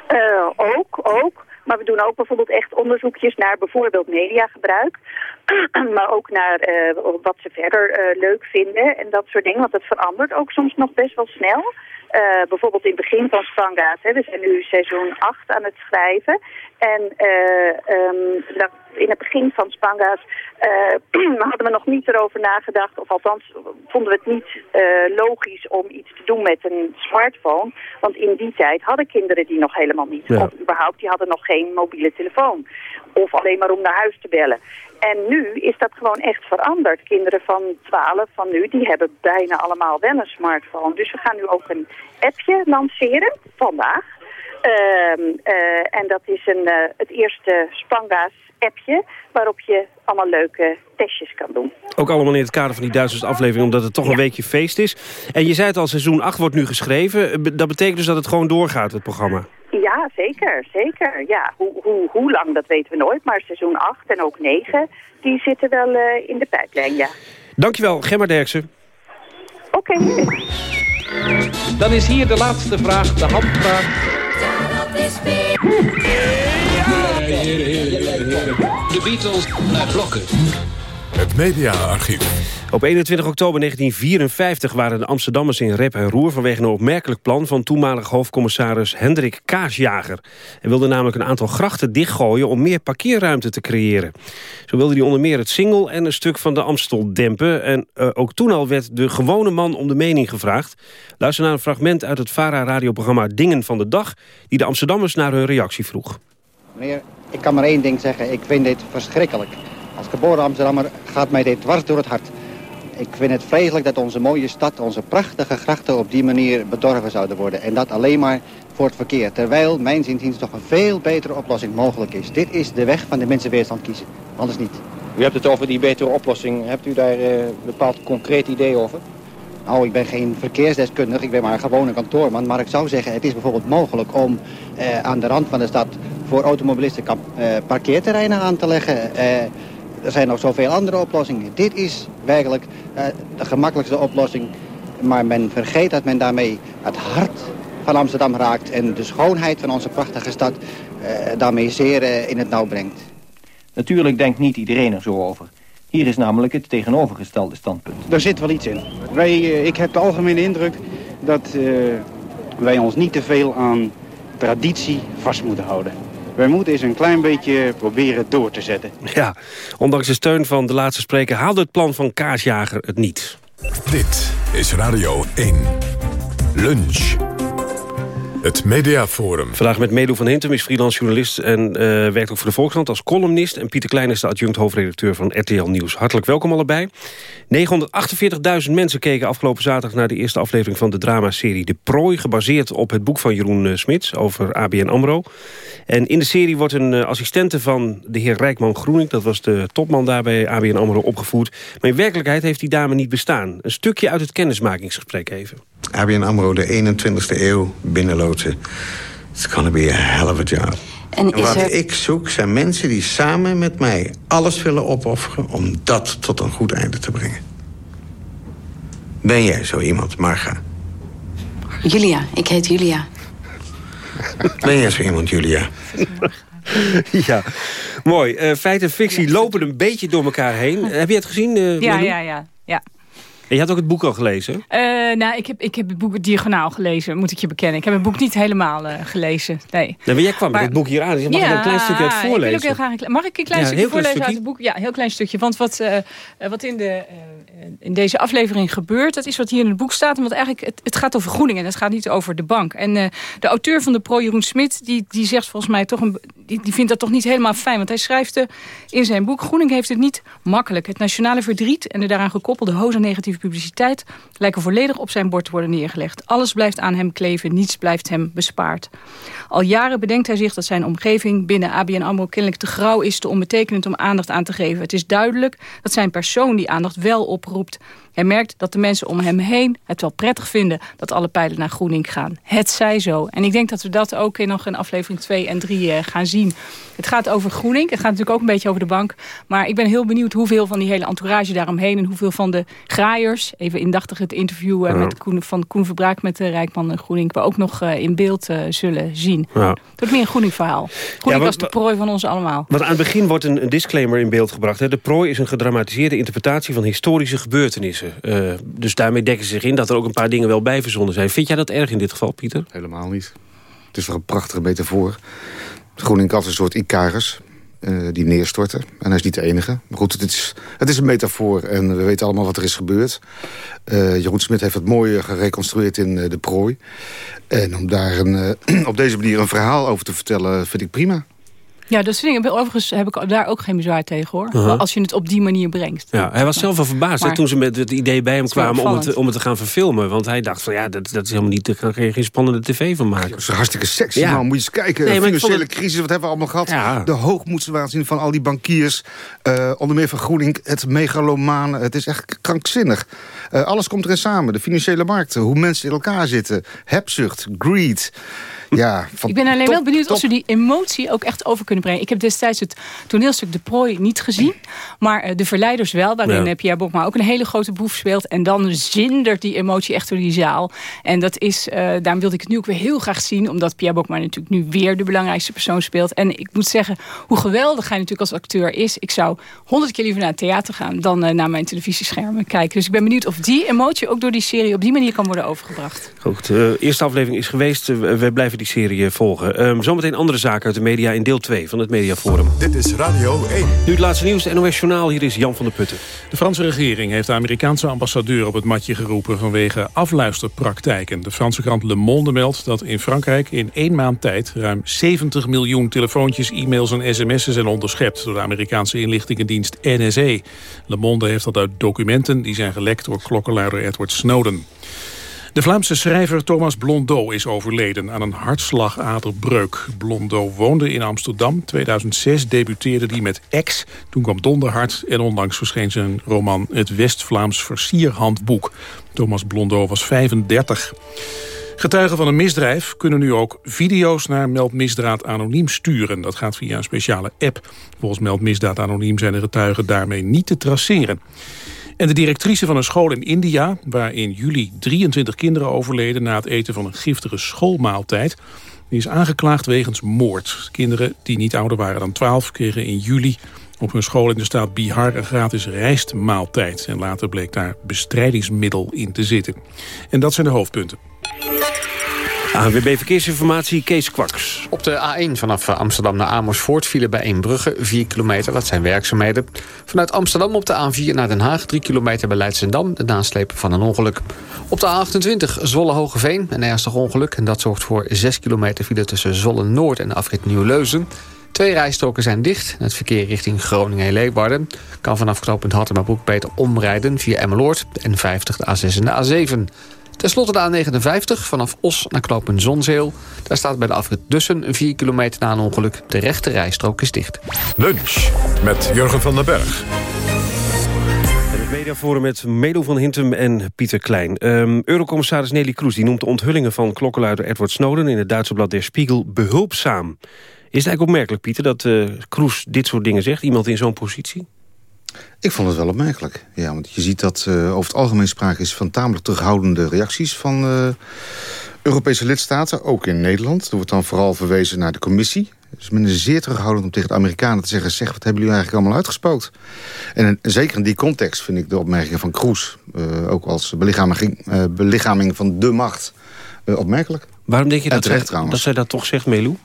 Eh, ook, ook. Maar we doen ook bijvoorbeeld echt onderzoekjes naar bijvoorbeeld mediagebruik. maar ook naar eh, wat ze verder eh, leuk vinden en dat soort dingen. Want het verandert ook soms nog best wel snel. Eh, bijvoorbeeld in het begin van Spangaat. Hè, we zijn nu seizoen 8 aan het schrijven. En eh, ehm, in het begin van Spangaat eh, hadden we nog niet erover nagedacht. Of althans vonden we het niet logisch om iets te doen met een smartphone. Want in die tijd hadden kinderen die nog helemaal niet. Ja. Of überhaupt, die hadden nog geen mobiele telefoon. Of alleen maar om naar huis te bellen. En nu is dat gewoon echt veranderd. Kinderen van 12 van nu, die hebben bijna allemaal wel een smartphone. Dus we gaan nu ook een appje lanceren, vandaag. Ehm, eh, en dat is een, eh, het eerste Spanga's appje, waarop je allemaal leuke testjes kan doen. Ook allemaal in het kader van die duizendste aflevering, omdat het toch een weekje feest is. En je zei het al, seizoen 8 wordt nu geschreven. Dat betekent dus dat het gewoon doorgaat, het programma. Ja, zeker, zeker. Ja, hoe, hoe, hoe lang, dat weten we nooit. Maar seizoen 8 en ook 9, die zitten wel eh, in de pijplijn, ja. Dankjewel, Gemma Derksen. Oké. Dan is hier de laatste vraag, de handvraag. De Beatles naar blokken. Het mediaarchief. Op 21 oktober 1954 waren de Amsterdammers in rep en roer... vanwege een opmerkelijk plan van toenmalig hoofdcommissaris Hendrik Kaasjager. Hij wilde namelijk een aantal grachten dichtgooien... om meer parkeerruimte te creëren. Zo wilde hij onder meer het Singel en een stuk van de Amstel dempen. En eh, ook toen al werd de gewone man om de mening gevraagd. Luister naar een fragment uit het VARA-radioprogramma Dingen van de Dag... die de Amsterdammers naar hun reactie vroeg. Meneer, ik kan maar één ding zeggen. Ik vind dit verschrikkelijk. Als geboren Amsterdammer gaat mij dit dwars door het hart. Ik vind het vreselijk dat onze mooie stad, onze prachtige grachten op die manier bedorven zouden worden. En dat alleen maar voor het verkeer. Terwijl, mijn zinziens, toch een veel betere oplossing mogelijk is. Dit is de weg van de mensenweerstand kiezen. Anders niet. U hebt het over die betere oplossing. Hebt u daar eh, een bepaald concreet idee over? Nou, ik ben geen verkeersdeskundige, ik ben maar een kantoorman. Maar ik zou zeggen, het is bijvoorbeeld mogelijk om eh, aan de rand van de stad voor automobilisten eh, parkeerterreinen aan te leggen. Er zijn nog zoveel andere oplossingen. Dit is werkelijk eh, de gemakkelijkste oplossing. Maar men vergeet dat men daarmee het hart van Amsterdam raakt... en de schoonheid van onze prachtige stad eh, daarmee zeer eh, in het nauw brengt. Natuurlijk denkt niet iedereen er zo over. Hier is namelijk het tegenovergestelde standpunt. Daar zit wel iets in. Wij, ik heb de algemene indruk dat eh, wij ons niet te veel aan traditie vast moeten houden. Wij moeten eens een klein beetje proberen door te zetten. Ja, ondanks de steun van de laatste spreker... haalde het plan van Kaasjager het niet. Dit is Radio 1. Lunch. Het Mediaforum. Vandaag met Medo van Hintem is freelance journalist... en eh, werkt ook voor de Volkskrant als columnist. En Pieter Klein is de adjunct hoofdredacteur van RTL Nieuws. Hartelijk welkom allebei. 948.000 mensen keken afgelopen zaterdag... naar de eerste aflevering van de dramaserie De Prooi... gebaseerd op het boek van Jeroen eh, Smits over ABN AMRO. En in de serie wordt een eh, assistente van de heer Rijkman Groening... dat was de topman daar bij ABN AMRO opgevoerd. Maar in werkelijkheid heeft die dame niet bestaan. Een stukje uit het kennismakingsgesprek even. ABN AMRO de 21ste eeuw binnenloodsen. It's gonna be a hell of a job. En wat er- ik zoek zijn mensen die samen met mij alles willen opofferen... om dat tot een goed einde te brengen. Ben jij zo iemand, Marga? Julia, ik heet Julia. Ben jij zo iemand, Julia? ja, mooi. Eh feit en fictie lopen een beetje door elkaar heen. Heb je het gezien, eh, Ja, Manu? ja, ja. ja. Je had ook het boek al gelezen? Eh, nou, ik heb, ik heb het boek diagonaal gelezen, moet ik je bekennen. Ik heb het boek niet helemaal uh, gelezen, nee. nee maar jij kwam met het boek hier aan, dus mag ja, ik een klein stukje uit voorlezen? Ik wil ook heel graag, mag ik een klein ja, stukje voorlezen uit het boek? Ja, een heel klein stukje. Want wat, uh, wat in, de, in deze aflevering gebeurt, dat is wat hier in het boek staat. Want eigenlijk, het, het gaat over Groeningen, het gaat niet over de bank. En de auteur van de pro, Jeroen Smit, die, die zegt volgens mij toch een... Die, die vindt dat toch niet helemaal fijn. Want hij schrijft in zijn boek... Groeningen heeft het niet makkelijk. Het nationale verdriet en de daaraan gekoppelde hoze negatieve publiciteit... lijken volledig op zijn bord te worden neergelegd. Alles blijft aan hem kleven, niets blijft hem bespaard. Al jaren bedenkt hij zich dat zijn omgeving binnen ABN AMRO... kennelijk te grauw is, te onbetekenend om aandacht aan te geven. Het is duidelijk dat zijn persoon die aandacht wel oproept... Hij merkt dat de mensen om hem heen het wel prettig vinden... dat alle pijlen naar Groening gaan. Het zij zo. En ik denk dat we dat ook in nog in aflevering 2 en 3 uh, gaan zien. Het gaat over Groening. Het gaat natuurlijk ook een beetje over de bank. Maar ik ben heel benieuwd hoeveel van die hele entourage daaromheen... en hoeveel van de graaiers... even indachtig het interview ja. met Koen, van Koen Verbraak met de Rijkman en Groening... we ook nog uh, in beeld zullen zien. Ja. Het wordt meer een Groening-verhaal. Groening ja, was de prooi van ons allemaal. Want aan het begin wordt een, een disclaimer in beeld gebracht. Hè. De prooi is een gedramatiseerde interpretatie van historische gebeurtenissen. Uh, dus daarmee dekken ze zich in dat er ook een paar dingen wel bij verzonnen zijn. Vind jij dat erg in dit geval, Pieter? Helemaal niet. Het is toch een prachtige metafoor. Groening is een soort Icarus uh, die neerstorten. En hij is niet de enige. Maar goed, het is, het is een metafoor en we weten allemaal wat er is gebeurd. Uh, Jeroen Smit heeft het mooi gereconstrueerd in De Prooi. En om daar een, op deze manier een verhaal over te vertellen vind ik prima. Ja, dat vind ik. Overigens heb ik daar ook geen bezwaar tegen, hoor. Uh -huh. Als je het op die manier brengt. Ja, hij was zelf wel verbaasd maar, toen ze met het idee bij hem kwamen om het, om het te gaan verfilmen. Want hij dacht van ja, dat, dat is helemaal niet, daar kan je geen spannende tv van maken. Dat is hartstikke sexy, ja. man. Moet je eens kijken. Nee, financiële het... crisis, wat hebben we allemaal gehad? Ja. De hoogmoedswaanzin van al die bankiers. Uh, onder meer van Groening, het megalomane. Het is echt krankzinnig. Uh, alles komt erin samen. De financiële markten, hoe mensen in elkaar zitten. Hebzucht, greed. Ja, van ik ben alleen top, wel benieuwd top. of ze die emotie ook echt over kunnen brengen. Ik heb destijds het toneelstuk De Prooi niet gezien. Maar uh, De Verleiders wel, waarin ja. Pierre Bokma ook een hele grote boef speelt. En dan zindert die emotie echt door die zaal. En dat is, uh, daarom wilde ik het nu ook weer heel graag zien. Omdat Pierre Bokma natuurlijk nu weer de belangrijkste persoon speelt. En ik moet zeggen, hoe geweldig hij natuurlijk als acteur is. Ik zou honderd keer liever naar het theater gaan dan uh, naar mijn televisieschermen kijken. Dus ik ben benieuwd of die emotie ook door die serie op die manier kan worden overgebracht. Goed, de eerste aflevering is geweest. we blijven die serie volgen. Um, zometeen andere zaken uit de media in deel 2 van het Mediaforum. Dit is Radio 1. Nu het laatste nieuws, het NOS Journaal. Hier is Jan van der Putten. De Franse regering heeft de Amerikaanse ambassadeur op het matje geroepen... vanwege afluisterpraktijken. De Franse krant Le Monde meldt dat in Frankrijk in één maand tijd... ruim 70 miljoen telefoontjes, e-mails en sms'en zijn onderschept... door de Amerikaanse inlichtingendienst NSE. Le Monde heeft dat uit documenten die zijn gelekt door klokkenluider Edward Snowden. De Vlaamse schrijver Thomas Blondeau is overleden aan een hartslagaderbreuk. Blondeau woonde in Amsterdam. 2006 debuteerde hij met X. Toen kwam Donderhart en onlangs verscheen zijn roman Het West-Vlaams Versierhandboek. Thomas Blondeau was 35. Getuigen van een misdrijf kunnen nu ook video's naar Meld Misdaad Anoniem sturen. Dat gaat via een speciale app. Volgens Meld Misdaad Anoniem zijn de getuigen daarmee niet te traceren. En de directrice van een school in India, waar in juli 23 kinderen overleden na het eten van een giftige schoolmaaltijd, die is aangeklaagd wegens moord. Kinderen die niet ouder waren dan 12 kregen in juli op hun school in de staat Bihar een gratis rijstmaaltijd. En later bleek daar bestrijdingsmiddel in te zitten. En dat zijn de hoofdpunten. ANWB Verkeersinformatie, Kees Kwaks. Op de A1 vanaf Amsterdam naar Amersfoort vielen bij Eembrugge 4 kilometer. Dat zijn werkzaamheden. Vanuit Amsterdam op de A4 naar Den Haag 3 kilometer bij Leidsendam. De naslepen van een ongeluk. Op de A28 Zwolle-Hogeveen een ernstig ongeluk. En dat zorgt voor 6 kilometer file tussen Zwolle-Noord en afrit Nieuw-Leuzen. Twee rijstroken zijn dicht. Het verkeer richting Groningen en Leeuwarden kan vanaf knooppunt Hattemabroek beter omrijden via Emmeloord, de N50, de A6 en de A7. Ten slotte de A59 vanaf Os naar knooppunt Zonzeel. Daar staat bij de afrit Dussen 4 kilometer na een ongeluk. De rechte rijstrook is dicht. Lunch met Jurgen van den Berg. Het mediaforum met Melo van Hintem en Pieter Klein. Um, Eurocommissaris Nelly Kroes die noemt de onthullingen van klokkenluider Edward Snowden... in het Duitse blad Der Spiegel behulpzaam. Is het eigenlijk opmerkelijk, Pieter, dat uh, Kroes dit soort dingen zegt? Iemand in zo'n positie? Ik vond het wel opmerkelijk. Ja, want je ziet dat uh, over het algemeen sprake is van tamelijk terughoudende reacties van uh, Europese lidstaten, ook in Nederland. Er wordt dan vooral verwezen naar de commissie. Dus men is zeer terughoudend om tegen de Amerikanen te zeggen... zeg, wat hebben jullie eigenlijk allemaal uitgespookt? En, en zeker in die context vind ik de opmerkingen van Kroes... Uh, ook als belichaming, belichaming van de macht opmerkelijk. Waarom denk je dat, terecht, zij, dat zij dat toch zegt, Melou?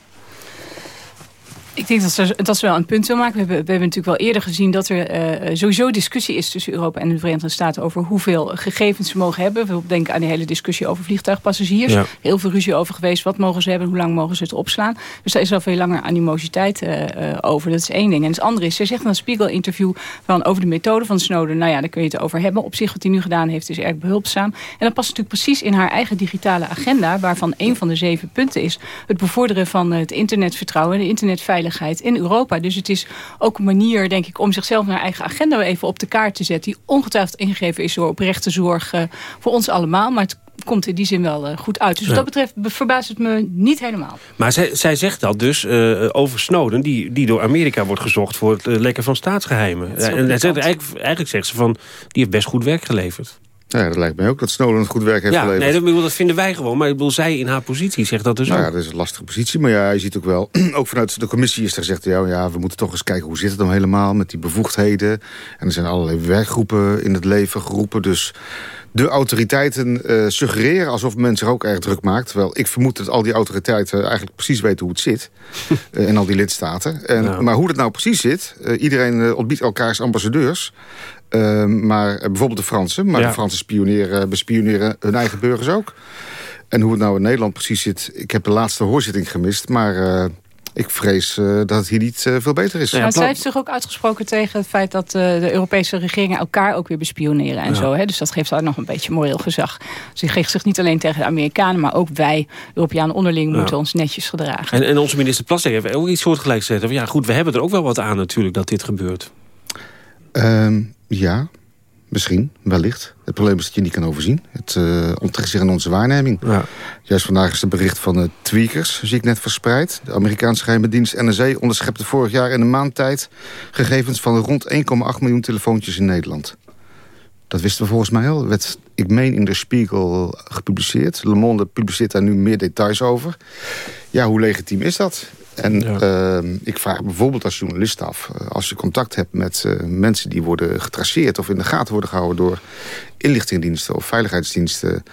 Ik denk dat ze, dat ze wel een punt wil maken. We hebben, we hebben natuurlijk wel eerder gezien dat er uh, sowieso discussie is tussen Europa en de Verenigde Staten over hoeveel gegevens ze mogen hebben. We denken aan die hele discussie over vliegtuigpassagiers. Ja. Heel veel ruzie over geweest. Wat mogen ze hebben? Hoe lang mogen ze het opslaan? Dus daar is al veel langer animositeit uh, uh, over. Dat is één ding. En het andere is, ze zegt in een Spiegel-interview van over de methode van Snowden. Nou ja, daar kun je het over hebben. Op zich wat hij nu gedaan heeft is erg behulpzaam. En dat past natuurlijk precies in haar eigen digitale agenda, waarvan een van de zeven punten is het bevorderen van het internetvertrouwen en de internetveiligheid in Europa. Dus het is ook een manier, denk ik, om zichzelf naar eigen agenda even op de kaart te zetten. Die ongetwijfeld ingegeven is door oprechte zorg uh, voor ons allemaal. Maar het komt in die zin wel uh, goed uit. Dus Ja. wat dat betreft verbaast het me niet helemaal. Maar zij, zij zegt dat dus uh, over Snowden... Die, die door Amerika wordt gezocht voor het uh, lekken van staatsgeheimen. En en zegt, pikant. eigenlijk, eigenlijk zegt ze van... die heeft best goed werk geleverd. Ja, dat lijkt mij ook dat Snowden het goed werk heeft Ja, geleverd. nee, dat, bedoel, dat vinden wij gewoon. Maar ik bedoel, zij in haar positie zegt dat dus Nou ook. ja, dat is een lastige positie. Maar ja, je ziet ook wel, ook vanuit de commissie is er gezegd... Ja, ja, we moeten toch eens kijken hoe zit het dan helemaal met die bevoegdheden. En er zijn allerlei werkgroepen in het leven geroepen. Dus de autoriteiten uh, suggereren alsof men zich ook erg druk maakt. Terwijl ik vermoed dat al die autoriteiten eigenlijk precies weten hoe het zit. uh, en al die lidstaten. En, Ja. Maar hoe het nou precies zit... Uh, iedereen ontbiedt elkaars ambassadeurs... Uh, maar uh, bijvoorbeeld de Fransen. Maar Ja. de Fransen spioneren, bespioneren hun eigen burgers ook. En hoe het nou in Nederland precies zit... ik heb de laatste hoorzitting gemist, maar... Uh, ik vrees uh, dat het hier niet uh, veel beter is. maar zij heeft zich ook uitgesproken tegen het feit dat uh, de Europese regeringen elkaar ook weer bespioneren en Ja. zo. Hè? Dus dat geeft haar nog een beetje moreel gezag. Ze geeft zich niet alleen tegen de Amerikanen, maar ook wij, Europeanen onderling, Ja. moeten ons netjes gedragen. En, en onze minister Plasterk heeft ook iets soortgelijks gezegd. Van, Ja, goed, we hebben er ook wel wat aan natuurlijk dat dit gebeurt. Um, ja, misschien, wellicht. Het probleem is dat je niet kan overzien. Het uh, onttrekt zich aan onze waarneming. Ja. Juist vandaag is het bericht van de tweakers, zie ik net verspreid. De Amerikaanse geheime dienst NSA onderschepte vorig jaar in een maand tijd... gegevens van rond 1,8 miljoen telefoontjes in Nederland. Dat wisten we volgens mij al. Werd, ik meen in de Spiegel gepubliceerd. Le Monde publiceert daar nu meer details over. Ja, hoe legitiem is dat? En ja. uh, ik vraag bijvoorbeeld als journalist af... Uh, als je contact hebt met uh, mensen die worden getraceerd... of in de gaten worden gehouden door inlichtingendiensten of veiligheidsdiensten...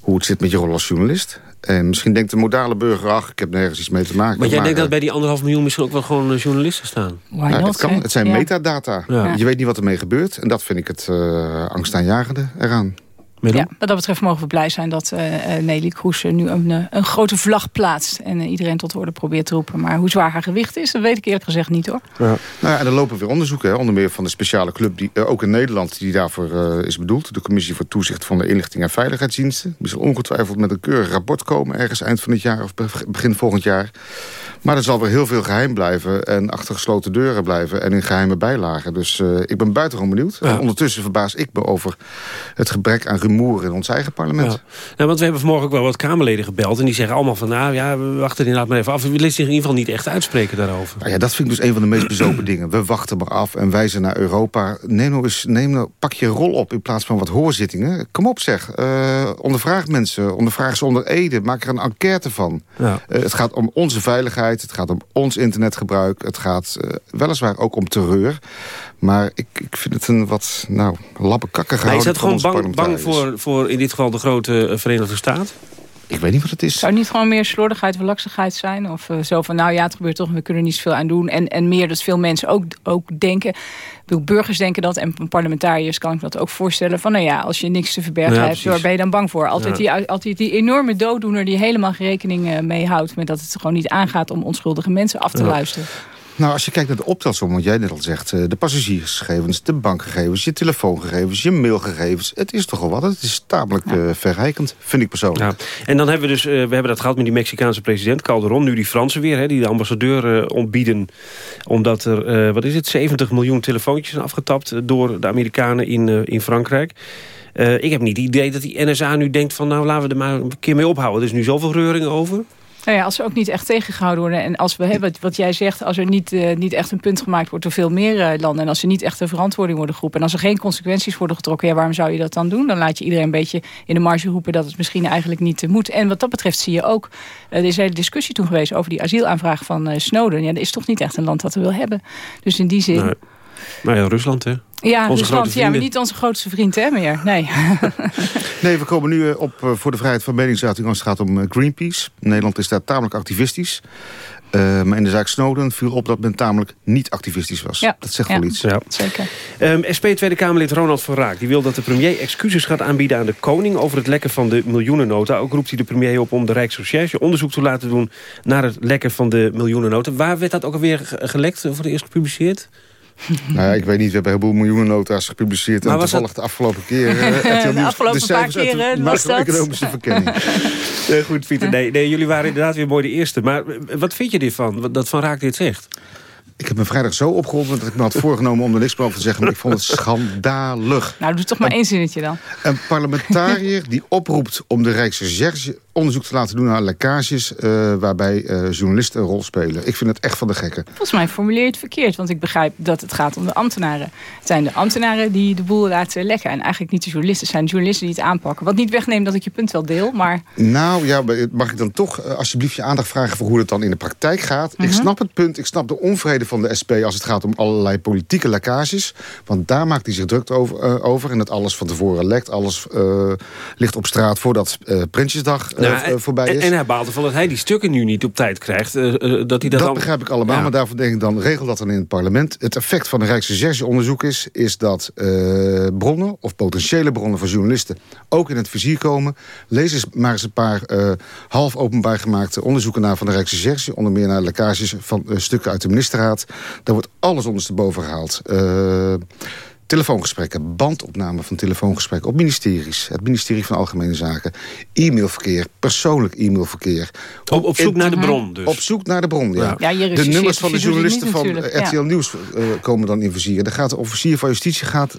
hoe het zit met je rol als journalist. En misschien denkt de modale burger, ach, ik heb nergens iets mee te maken. Maar jij denkt dat bij die anderhalf miljoen misschien ook wel gewoon journalisten staan? Why ja, not, het, kan, het zijn Ja. metadata. Ja. Je weet niet wat ermee gebeurt. En dat vind ik het uh, angstaanjagende eraan. Ja, wat dat betreft mogen we blij zijn dat uh, Nelly Kroes nu een, uh, een grote vlag plaatst. En uh, iedereen tot orde probeert te roepen. Maar hoe zwaar haar gewicht is, dat weet ik eerlijk gezegd niet hoor. Ja. Nou ja, en er lopen weer onderzoeken. Hè, onder meer van de speciale club, die, uh, ook in Nederland, die daarvoor uh, is bedoeld. De Commissie voor Toezicht van de Inlichting en Veiligheidsdiensten. Die zal ongetwijfeld met een keurig rapport komen. Ergens eind van dit jaar of begin volgend jaar. Maar er zal weer heel veel geheim blijven. En achter gesloten deuren blijven. En in geheime bijlagen. Dus uh, ik ben buitengewoon benieuwd. Ja. Ondertussen verbaas ik me over het gebrek aan rumoer in ons eigen parlement. Ja. Nou, want we hebben vanmorgen ook wel wat Kamerleden gebeld. En die zeggen allemaal van, nou ja, we wachten inderdaad maar even af. We willen zich in ieder geval niet echt uitspreken daarover. Nou ja, dat vind ik dus een van de meest bezopen dingen. We wachten maar af en wijzen naar Europa. Neem nou eens, neem nou, pak je rol op in plaats van wat hoorzittingen. Kom op zeg, uh, ondervraag mensen, ondervraag ze onder ede. Maak er een enquête van. Ja. Uh, het gaat om onze veiligheid, het gaat om ons internetgebruik. Het gaat uh, weliswaar ook om terreur. Maar ik, ik vind het een wat, nou, lappekakkige Maar is dat gewoon bang, bang voor, voor in dit geval de grote eh, Verenigde Staten? Ik weet niet wat het is. Zou niet gewoon meer slordigheid, relaksigheid zijn? Of uh, zo van, nou ja, het gebeurt toch, we kunnen er niet zoveel aan doen. En, en meer dat veel mensen ook, ook denken... Ik bedoel, burgers denken dat en parlementariërs kan ik dat ook voorstellen. Van nou ja, als je niks te verbergen Ja, hebt, precies. waar ben je dan bang voor? Altijd, Ja. die, altijd die enorme dooddoener die helemaal geen rekening uh, mee houdt... met dat het gewoon niet aangaat om onschuldige mensen af te Ja. luisteren. Nou, als je kijkt naar de optelsom, wat jij net al zegt... eh, de passagiersgegevens, de bankgegevens, je telefoongegevens... je mailgegevens, het is toch al wat. Het is tamelijk ja. uh, verrijkend, vind ik persoonlijk. Ja. En dan hebben we dus, uh, we hebben dat gehad met die Mexicaanse president Calderon... nu die Fransen weer, hè, die de ambassadeur uh, ontbieden... omdat er, wat is het, 70 miljoen telefoontjes zijn afgetapt... door de Amerikanen in, in Frankrijk... ik heb niet het idee dat die NSA nu denkt van... nou, laten we er maar een keer mee ophouden. Er is nu zoveel reuring over. Nou ja, als ze ook niet echt tegengehouden worden. En als we hebben, wat jij zegt, als er niet, eh, niet echt een punt gemaakt wordt door veel meer eh, landen. En als er niet echt een verantwoording worden geroepen. En als er geen consequenties worden getrokken, ja, waarom zou je dat dan doen? Dan laat je iedereen een beetje in de marge roepen dat het misschien eigenlijk niet eh, moet. En wat dat betreft zie je ook, er is een hele discussie toen geweest over die asielaanvraag van Snowden. Ja, er is toch niet echt een land dat we wil hebben. Dus in die zin. Nee. Nou ja, Rusland hè. Ja, Onze Rusland, grote ja, maar niet onze grootste vriend hè, meer. Nee. Nee, we komen nu eh, op eh, voor de vrijheid van meningsuiting als het gaat om eh, Greenpeace. Nederland is daar tamelijk activistisch. Eh, maar in de zaak Snowden viel op dat men tamelijk niet activistisch was. Ja. Dat zegt Ja. wel iets. Zeker. Ehm, SP Tweede Kamerlid Ronald van Raak die wil dat de premier excuses gaat aanbieden aan de koning... over het lekken van de miljoenennota. Ook roept hij de premier op om de Rijksrecherche onderzoek te laten doen... naar het lekken van de miljoenennota. Waar werd dat ook alweer ge- gelekt, voor de eerst gepubliceerd? Nou ja, ik weet niet, we hebben een heleboel miljoenen nota's gepubliceerd. Maar en toevallig de afgelopen keer... eh, De Nieuws, afgelopen cijfers paar de keren was dat. macro-economische verkenning. Goed, Pieter. Nee, nee, jullie waren inderdaad weer mooi de eerste. Maar eh, wat vind je hiervan, wat- dat Van Raak dit zegt? Ik heb me vrijdag zo opgerold dat ik me had voorgenomen om er niks meer over te zeggen. Maar ik vond het schandalig. Nou, doe toch maar één zinnetje dan. Een parlementariër die oproept om de Rijksrecherche onderzoek te laten doen naar lekkages... eh, waarbij eh, journalisten een rol spelen. Ik vind het echt van de gekken. Volgens mij formuleer je het verkeerd, want ik begrijp dat het gaat om de ambtenaren. Het zijn de ambtenaren die de boel laten lekken. En eigenlijk niet de journalisten. Het zijn de journalisten die het aanpakken. Wat niet wegneemt dat ik je punt wel deel, maar... Nou ja, maar mag ik dan toch eh, alsjeblieft je aandacht vragen... voor hoe het dan in de praktijk gaat? Mhm. Ik snap het punt, ik snap de onvrede van de SP... als het gaat om allerlei politieke lekkages. Want daar maakt hij zich druk over. eh, over en dat alles van tevoren lekt. Alles eh, ligt op straat voordat eh Prinsjesdag eh, Nou, eh, voorbij is. En, en hij baalt ervan dat hij die stukken nu niet op tijd krijgt. eh, eh, dat hij dat, Dat, dan... begrijp ik allemaal, Ja. maar daarvoor denk ik dan... regel dat dan in het parlement. Het effect van een Rijksrecherche-onderzoek is... is dat eh, bronnen of potentiële bronnen van journalisten... ook in het vizier komen. Lees eens maar eens een paar eh, half openbaar gemaakte onderzoeken... naar van de Rijksrecherche. Onder meer naar lekkages van eh, stukken uit de ministerraad. Daar wordt alles ondersteboven gehaald. Eh, telefoongesprekken, bandopname van telefoongesprekken... op ministeries, het ministerie van Algemene Zaken... e-mailverkeer, persoonlijk e-mailverkeer. Op, op zoek naar de bron dus. Op zoek naar de bron, ja. De nummers van de journalisten van natuurlijk, RTL ja. Nieuws eh, komen dan in vizier. Dan gaat de officier van justitie gaat,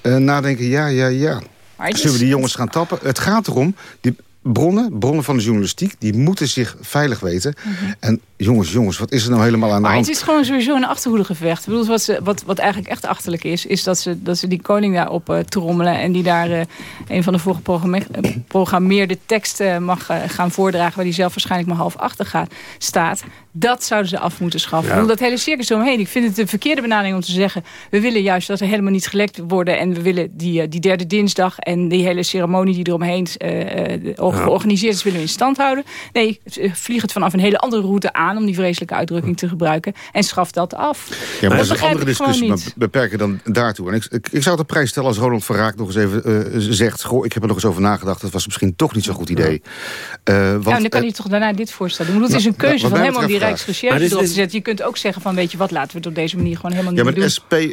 eh, nadenken, ja, ja, ja. Zullen we die jongens gaan tappen? Het gaat erom, die bronnen, bronnen van de journalistiek... die moeten zich veilig weten. En jongens, jongens, wat is er nou helemaal aan de. Maar hand? het is gewoon sowieso een achterhoedegevecht. Ik bedoel, wat, ze, wat, wat eigenlijk echt achterlijk is... is dat ze, dat ze die koning daarop eh trommelen... en die daar eh, een van de voorgeprogrammeerde teksten mag eh, gaan voordragen... waar die zelf waarschijnlijk maar half achter gaat, staat. Dat zouden ze af moeten schaffen. Ja. Ik bedoel, dat hele circus eromheen. Ik vind het een verkeerde benadering om te zeggen... we willen juist dat er helemaal niet gelekt worden... en we willen die, eh, die derde dinsdag en die hele ceremonie die eromheen eh, eh, georganiseerd is... willen we in stand houden. Nee, eh, vlieg het vanaf een hele andere route aan... om die vreselijke uitdrukking te gebruiken. En schaf dat af. Ja, maar dat is een andere discussie, maar beperken dan daartoe. En ik, ik, ik zou het op prijs stellen als Ronald van Raak nog eens even eh, zegt... Goh, ik heb er nog eens over nagedacht, dat was misschien toch niet zo'n goed idee. Eh, want, Ja, dan kan eh, hij toch daarna dit voorstellen. Bedoel, het is een keuze van helemaal die. Rijksrecherche Maar erop te zetten. Je kunt ook zeggen van, weet je wat, laten we het op deze manier gewoon helemaal Ja, niet maar meer de doen.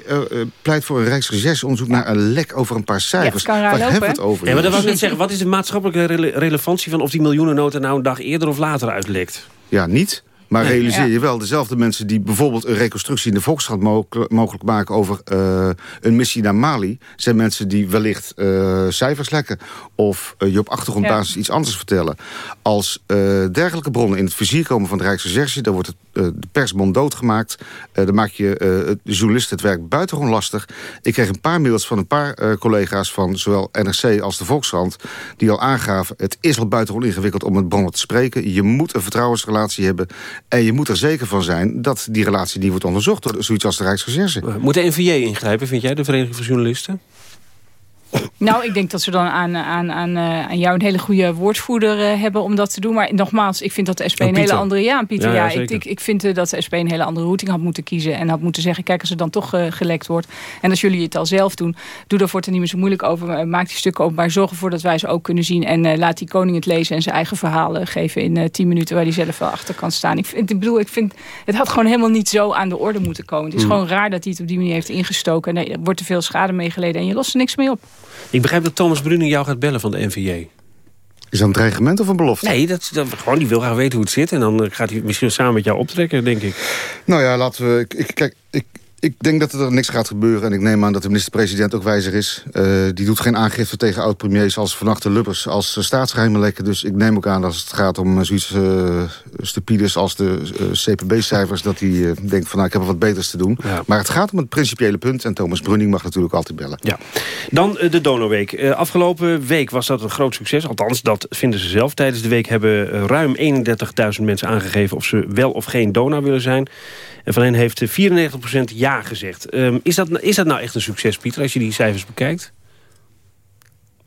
SP pleit voor een Rijksrecherche-onderzoek naar een lek over een paar cijfers. kan raar Waar lopen, hebben we het over? Ja, maar dat jongens? wou ik net zeggen. Wat is de maatschappelijke rele- relevantie van of die miljoenennota nou een dag eerder of later uitlekt? Ja, niet. Maar Nee. realiseer Ja. je wel, dezelfde mensen die bijvoorbeeld een reconstructie in de Volkskrant mogelijk, maken over eh, een missie naar Mali, zijn mensen die wellicht eh, cijfers lekken of eh, je op achtergrondbasis iets anders vertellen. Als dergelijke bronnen in het vizier komen van de Rijksrecherche, dan wordt het, de pers monddood gemaakt. Eh, dan maak je de journalisten het werk buitengewoon lastig. Ik kreeg een paar mails van een paar collega's van zowel NRC als de Volkskrant, die al aangaven, het is al buitengewoon ingewikkeld om met bronnen te spreken. Je moet een vertrouwensrelatie hebben en je moet er zeker van zijn dat die relatie die wordt onderzocht door zoiets als de Rijksrecherche. Moet de NVJ ingrijpen, vind jij, de Vereniging van Journalisten? Nou, ik denk dat ze dan aan, aan, aan, eh, aan jou een hele goede woordvoerder eh, hebben om dat te doen. Maar nogmaals, ik vind dat de SP Oh, een hele Pieter. andere... Ja, Pieter, Ja, ik, ik, ik vind eh, dat de SP een hele andere routing had moeten kiezen. En had moeten zeggen, kijk, als er dan toch gelekt wordt. En als jullie het al zelf doen, doe daar voortaan niet meer zo moeilijk over. Maak die stukken openbaar, zorg ervoor dat wij ze ook kunnen zien. En laat die koning het lezen en zijn eigen verhalen geven in tien minuten... waar hij zelf wel achter kan staan. Ik, vind, ik bedoel, ik vind, het had gewoon helemaal niet zo aan de orde moeten komen. Het is Hmm. gewoon raar dat hij het op die manier heeft ingestoken. Nee, er wordt te veel schade meegeleden en je lost er niks mee op. Ik begrijp dat Thomas Bruning jou gaat bellen van de NVJ. Is dat een dreigement of een belofte? Nee, dat, dat, gewoon, die wil graag weten hoe het zit. En dan eh, gaat hij misschien samen met jou optrekken, denk ik. Nou ja, laten we... Ik- kijk, ik, Ik denk dat er niks gaat gebeuren. En ik neem aan dat de minister-president ook wijzer is. Uh, die doet geen aangifte tegen oud-premiers als Vannacht de Lubbers... als uh, staatsgeheimen lekken. Dus ik neem ook aan dat als het gaat om uh, zoiets stupides als de CPB-cijfers... dat hij denkt van nou, ik heb er wat beters te doen. Ja. Maar het gaat om het principiële punt. En Thomas Brunning mag natuurlijk altijd bellen. Ja. Dan de Donorweek. afgelopen week was dat een groot succes. Althans, dat vinden ze zelf. Tijdens de week hebben ruim 31.000 mensen aangegeven... of ze wel of geen donor willen zijn. En van hen heeft 94% ja gezegd. Um, is, dat, is dat nou echt een succes, Pieter, als je die cijfers bekijkt?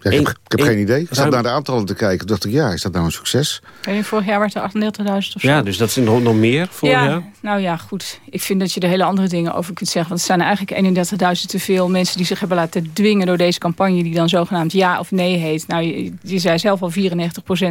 Ja, ik, heb, ik heb geen idee. Ik zat naar de aantallen te kijken. dacht ik, ja, is dat nou een succes? En vorig jaar werd er 38.000 of zo. Ja, dus dat is nog, nog meer vorig ja, jaar? Nou ja, goed. Ik vind dat je er hele andere dingen over kunt zeggen. Want het zijn eigenlijk 31.000 te veel mensen die zich hebben laten dwingen... door deze campagne die dan zogenaamd ja of nee heet. Nou, je, je zei zelf al 94%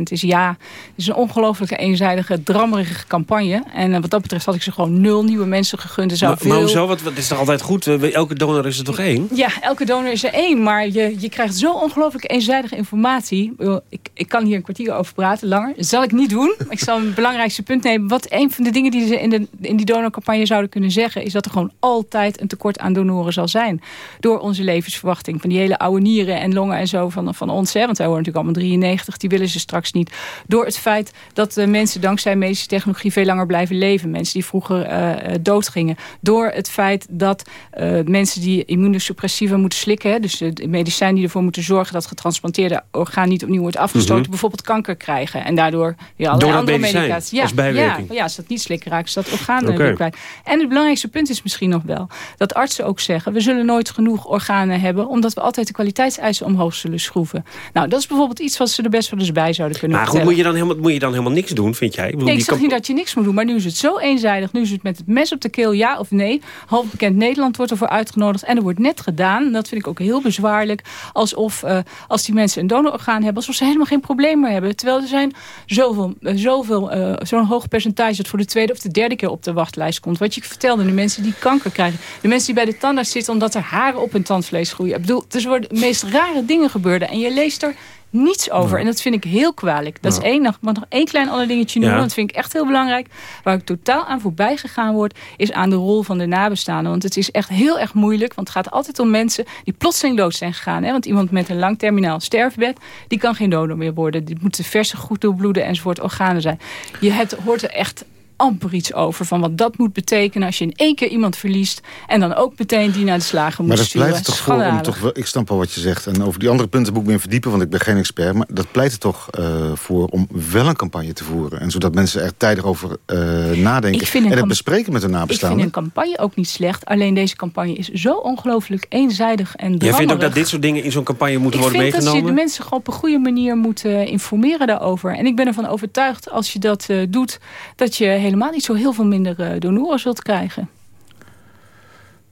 is ja. Het is een ongelooflijke eenzijdige, drammerige campagne. En uh, wat dat betreft had ik ze gewoon nul nieuwe mensen gegund. Er zou maar, veel... maar hoezo? Wat, wat is toch altijd goed? Elke donor is er toch één? Ja, elke donor is er één. Maar je, je krijgt zo ongelooflijk eenzijdige informatie. Ik, ik kan hier een kwartier over praten, langer. Dat zal ik niet doen. ik zal een belangrijkste punt nemen. Wat een van de dingen die ze in, de, in die donorcampagne zouden kunnen zeggen... is dat er gewoon altijd een tekort aan donoren zal zijn. Door onze levensverwachting. Van die hele oude nieren en longen en zo van, van ons. Hè, want wij worden natuurlijk allemaal 93. Die willen ze straks niet. Door het feit dat uh, mensen dankzij medische technologie... veel langer blijven leven. Mensen die vroeger uh, doodgingen. Door het feit dat uh, mensen die immunosuppressiva moeten slikken... Hè, dus de medicijn die ervoor moeten zorgen... dat getransplanteerde orgaan niet opnieuw wordt afgestoten... Mm -hmm. bijvoorbeeld kanker krijgen. En daardoor ja, Door andere medicatie. Ja, als bijwerking. Ja, ja, als dat niet slikken raakt, is dat orgaan okay. kwijt. En het belangrijkste punt is misschien nog wel... dat artsen ook zeggen... we zullen nooit genoeg organen hebben... omdat we altijd de kwaliteitseisen omhoog zullen schroeven. Nou, dat is bijvoorbeeld iets wat ze er best wel eens bij zouden kunnen maar goed, moet je, dan helemaal, moet je dan helemaal niks doen, vind jij? Ik, bedoel, nee, ik zeg niet dat je niks moet doen, maar nu is het zo eenzijdig. Nu is het met het mes op de keel, ja of nee. Half bekend Nederland wordt ervoor uitgenodigd. En er wordt net gedaan, dat vind ik ook heel bezwaarlijk... alsof uh, als die mensen een donororgaan hebben... alsof ze helemaal geen probleem meer hebben. Terwijl er zijn zoveel, zoveel uh, zo'n hoog percentage... dat voor de tweede of de derde keer op de wachtlijst komt. Wat je vertelde, de mensen die kanker krijgen. De mensen die bij de tandarts zitten omdat er haren op hun tandvlees groeien. Ik bedoel, er worden de meest rare dingen gebeurd. En je leest er niets over. Ja. En dat vind ik heel kwalijk. Dat ja. is één. Nog, nog één klein ander dingetje noemen. Ja. Dat vind ik echt heel belangrijk. Waar ik totaal aan voorbij gegaan word... is aan de rol van de nabestaanden. Want het is echt heel erg moeilijk. Want het gaat altijd om mensen die plotseling dood zijn gegaan. Hè? Want iemand met een lang terminaal sterfbed... die kan geen donor meer worden. Die moeten verse goed doorbloeden enzovoort organen zijn. Je hebt, hoort er echt amper iets over. Van wat dat moet betekenen als je in één keer iemand verliest. En dan ook meteen die naar de slager moet Maar dat sturen. pleit er toch voor om toch wel, Ik snap wel wat je zegt. En over die andere punten moet ik me verdiepen. Want ik ben geen expert. Maar dat pleit er toch uh, voor om wel een campagne te voeren. En zodat mensen er tijdig over uh, nadenken. En het bespreken met hun nabestaanden. Ik vind een campagne ook niet slecht. Alleen deze campagne is zo ongelooflijk eenzijdig en Jij vindt ook dat dit soort dingen in zo'n campagne moeten ik worden meegenomen? Ik vind dat je de mensen gewoon op een goede manier moet uh, informeren daarover. En ik ben ervan overtuigd als je dat doet... dat je helemaal niet zo heel veel minder uh, donoren zult krijgen.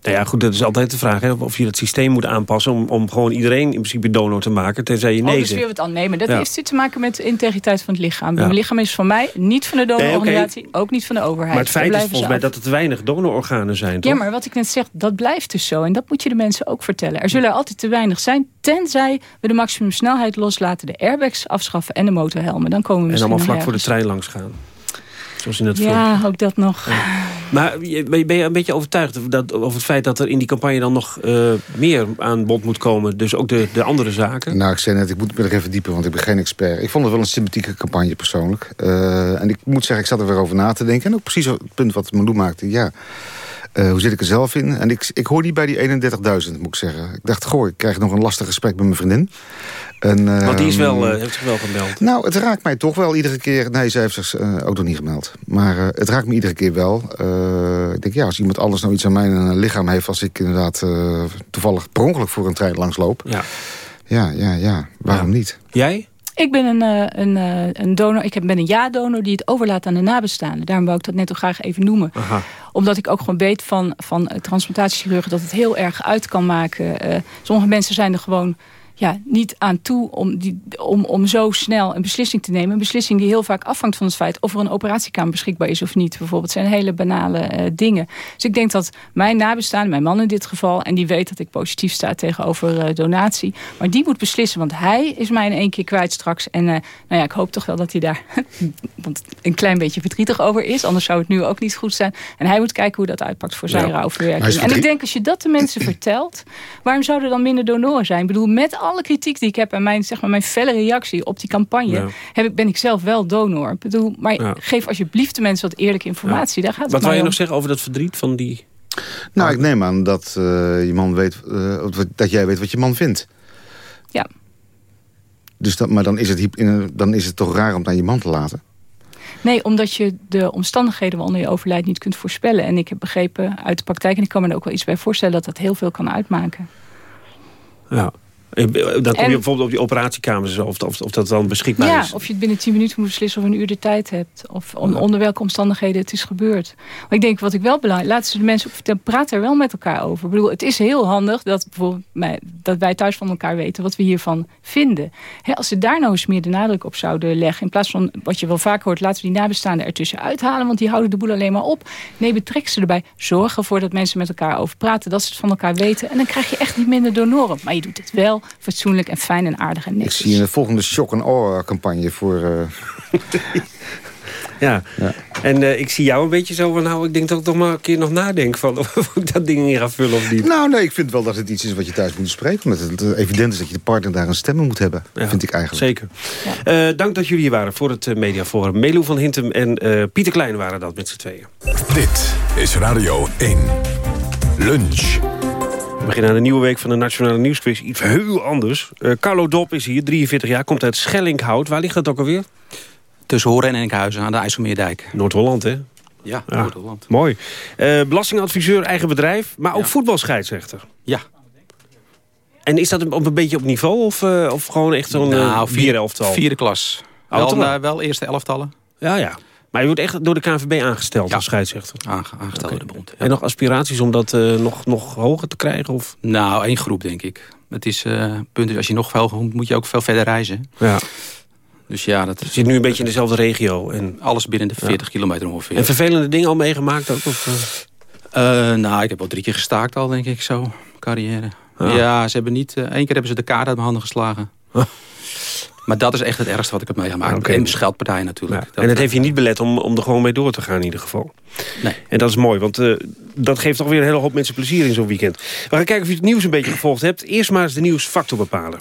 Nou ja, goed, dat is altijd de vraag hè, of je het systeem moet aanpassen... Om, om gewoon iedereen in principe donor te maken, tenzij je nee oh, dus weer wat aannemen. Dat ja. heeft dit te maken met de integriteit van het lichaam. Ja. Mijn lichaam is van mij, niet van de donororganisatie, nee, okay. ook niet van de overheid. Maar het feit is volgens mij dat het weinig donororganen zijn, toch? Ja, maar wat ik net zeg, dat blijft dus zo. En dat moet je de mensen ook vertellen. Er zullen er altijd te weinig zijn, tenzij we de maximumsnelheid loslaten... de airbags afschaffen en de motorhelmen. Dan komen we En allemaal vlak voor de trein langs gaan. Zoals in het ja, film. ook dat nog. Ja. Maar ben je een beetje overtuigd dat, over het feit dat er in die campagne dan nog uh, meer aan bod moet komen? Dus ook de, de andere zaken? Nou, ik zei net, ik moet me er even diepen, want ik ben geen expert. Ik vond het wel een sympathieke campagne persoonlijk. Uh, en ik moet zeggen, ik zat er weer over na te denken. En ook precies het punt wat Malou maakte, ja... Uh, hoe zit ik er zelf in? En ik, ik hoor niet bij die 31.000, moet ik zeggen. Ik dacht, goh, ik krijg nog een lastig gesprek met mijn vriendin. En, uh, Want die is wel, uh, heeft zich wel gemeld? Nou, het raakt mij toch wel iedere keer... Nee, ze heeft zich ook nog niet gemeld. Maar het raakt me iedere keer wel. ik denk, ja, als iemand anders nou iets aan mijn lichaam heeft... als ik inderdaad toevallig per ongeluk voor een trein langsloop... Ja, ja, ja, ja waarom ja. niet? Jij? Ik ben een, een, een donor, ik ben een ja-donor die het overlaat aan de nabestaanden. Daarom wou ik dat net ook graag even noemen. Aha. Omdat ik ook gewoon weet van, van transplantatiechirurgen dat het heel erg uit kan maken. Sommige mensen zijn er gewoon ja, niet aan toe om, die, om, om zo snel een beslissing te nemen. Een beslissing die heel vaak afhangt van het feit of er een operatiekamer beschikbaar is of niet. Bijvoorbeeld zijn hele banale eh, dingen. Dus ik denk dat mijn nabestaande, mijn man in dit geval, en die weet dat ik positief sta tegenover eh, donatie, maar die moet beslissen, want hij is mij in één keer kwijt straks. En nou ja, ik hoop toch wel dat hij daar want een klein beetje verdrietig over is. Anders zou het nu ook niet goed zijn. En hij moet kijken hoe dat uitpakt voor zijn ja. rouwverwerking. En ik denk als je dat de mensen vertelt, waarom zouden er dan minder donoren zijn? Ik bedoel, met alle kritiek die ik heb en mijn, zeg maar, mijn felle reactie op die campagne, ja. heb ik, ben ik zelf wel donor. Ik bedoel, maar ja. geef alsjeblieft de mensen wat eerlijke informatie. Daar gaat het wat wil je om. nog zeggen over dat verdriet van die... Nou, ik neem aan dat uh, je man weet, uh, dat jij weet wat je man vindt. Ja. Dus dat, maar dan is, het, dan is het toch raar om het aan je man te laten? Nee, omdat je de omstandigheden waaronder je overlijdt niet kunt voorspellen. En ik heb begrepen uit de praktijk, en ik kan me er ook wel iets bij voorstellen... dat dat heel veel kan uitmaken. Ja. Dan kom je bijvoorbeeld op die operatiekamers of, of, of dat dan beschikbaar ja, is. of je het binnen 10 minuten moet beslissen of een uur de tijd hebt. Of on, onder welke omstandigheden het is gebeurd. Maar ik denk wat ik wel belangrijk... Laten ze de mensen praat er wel met elkaar over. Ik bedoel, het is heel handig dat, bijvoorbeeld mij, dat wij thuis van elkaar weten wat we hiervan vinden. He, als ze daar nou eens meer de nadruk op zouden leggen... in plaats van wat je wel vaak hoort... laten we die nabestaanden ertussen uithalen... want die houden de boel alleen maar op. Nee, betrek ze erbij. Zorg ervoor dat mensen met elkaar over praten. Dat ze het van elkaar weten. En dan krijg je echt niet minder donoren. Maar je doet het wel fatsoenlijk en fijn en aardig en netjes. Ik zie een volgende shock and awe campagne voor... Uh... ja. ja. en uh, ik zie jou een beetje zo van... nou, ik denk dat ik toch maar een keer nog nadenk... van of ik dat ding in ga vullen of niet. Nou, nee, ik vind wel dat het iets is wat je thuis moet bespreken. Met het evident is dat je de partner daar een stemmen moet hebben. Ja, vind ik eigenlijk. Zeker. Ja. Uh, dank dat jullie hier waren voor het uh, Mediaforum. Melo van Hintem en Pieter Klein waren dat met z'n tweeën. Dit is Radio 1. Lunch. We beginnen aan de nieuwe week van de Nationale Nieuwsquiz. Iets heel anders. Uh, Carlo Dop is hier, 43 jaar, komt uit Schellinghout. Waar ligt dat ook alweer? Tussen Horen en Enkhuizen, aan de IJsselmeerdijk. Noord-Holland, hè? Ja, ja. Noord-Holland. Mooi. Uh, belastingadviseur, eigen bedrijf, maar ook ja. voetbalscheidsrechter. Ja. En is dat een, op een beetje op niveau of, uh, of gewoon echt zo'n nou, vierde elftal? Vierde klas. Wel, wel eerste elftallen. Ja, ja. Maar je wordt echt door de KNVB aangesteld ja. als scheidsrechter? aangesteld okay. door de bond. Ja. En nog aspiraties om dat uh, nog, nog hoger te krijgen? Of? Nou, één groep denk ik. Het is, uh, punt is, als je nog veel moet, moet je ook veel verder reizen. Ja. Dus ja, dat je zit nu een beetje in dezelfde regio. En... Alles binnen de 40 ja. kilometer ongeveer. En vervelende dingen al meegemaakt ook? Of, uh... nou, ik heb wel drie keer gestaakt al, denk ik, zo. Carrière. Ja, ja ze hebben niet... Eén keer hebben ze de kaart uit mijn handen geslagen. Maar dat is echt het ergste wat ik heb meegemaakt. Okay. En scheldpartijen natuurlijk. Ja. Dat, en dat heeft je niet belet om, om er gewoon mee door te gaan in ieder geval. Nee. En dat is mooi, want uh, dat geeft toch weer een hele hoop mensen plezier in zo'n weekend. We gaan kijken of je het nieuws een beetje gevolgd hebt. Eerst maar eens de nieuwsfactor bepalen.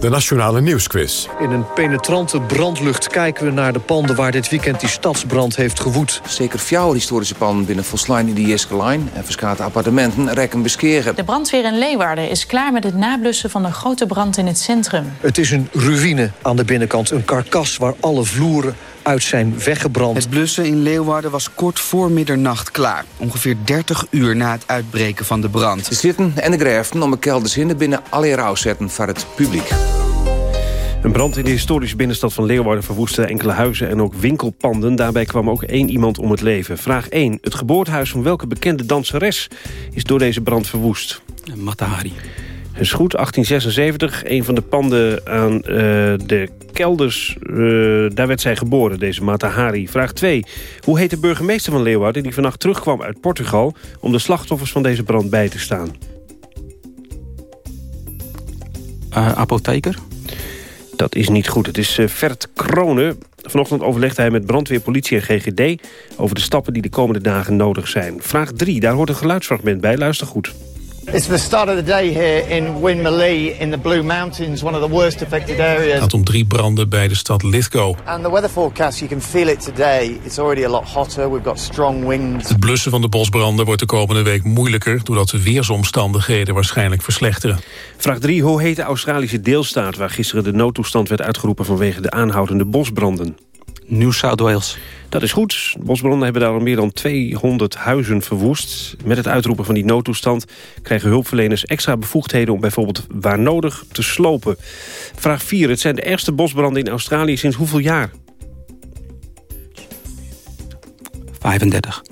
De Nationale Nieuwsquiz. In een penetrante brandlucht kijken we naar de panden... waar dit weekend die stadsbrand heeft gewoed. Zeker vier historische panden binnen Volslijn in de Jeskelijn... en verskate appartementen rekken beskeren. De brandweer in Leeuwarden is klaar met het nablussen... van een grote brand in het centrum. Het is een ruïne aan de binnenkant. Een karkas waar alle vloeren uit zijn weggebrand. Het blussen in Leeuwarden was kort voor middernacht klaar. Ongeveer 30 uur na het uitbreken van de brand. De zitten en de grijften om een kelderzinnen binnen alle rouw zetten voor het publiek. Een brand in de historische binnenstad van Leeuwarden verwoestte enkele huizen en ook winkelpanden. Daarbij kwam ook één iemand om het leven. Vraag 1. Het geboortehuis van welke bekende danseres is door deze brand verwoest? Matahari. Is goed, 1876. Een van de panden aan uh, de kelders, uh, daar werd zij geboren, deze Matahari. Vraag 2. Hoe heet de burgemeester van Leeuwarden die vannacht terugkwam uit Portugal... om de slachtoffers van deze brand bij te staan? Uh, apotheker? Dat is niet goed. Het is Vert Kronen. Vanochtend overlegde hij met brandweer, politie en GGD... over de stappen die de komende dagen nodig zijn. Vraag 3. Daar hoort een geluidsfragment bij. Luister goed. It's the start of the day here in Winmalee in the Blue Mountains, one of the worst affected areas. Het gaat om drie branden bij de stad Lithgow. And the weather forecast, you can feel it today. It's already a lot hotter. We've got strong winds. Het blussen van de bosbranden wordt de komende week moeilijker... doordat de weersomstandigheden waarschijnlijk verslechteren. Vraag 3. Hoe heet de Australische deelstaat... waar gisteren de noodtoestand werd uitgeroepen vanwege de aanhoudende bosbranden? New South Wales. Dat is goed. Bosbranden hebben daar al meer dan 200 huizen verwoest. Met het uitroepen van die noodtoestand krijgen hulpverleners extra bevoegdheden... om bijvoorbeeld waar nodig te slopen. Vraag 4. Het zijn de ergste bosbranden in Australië sinds hoeveel jaar? 35.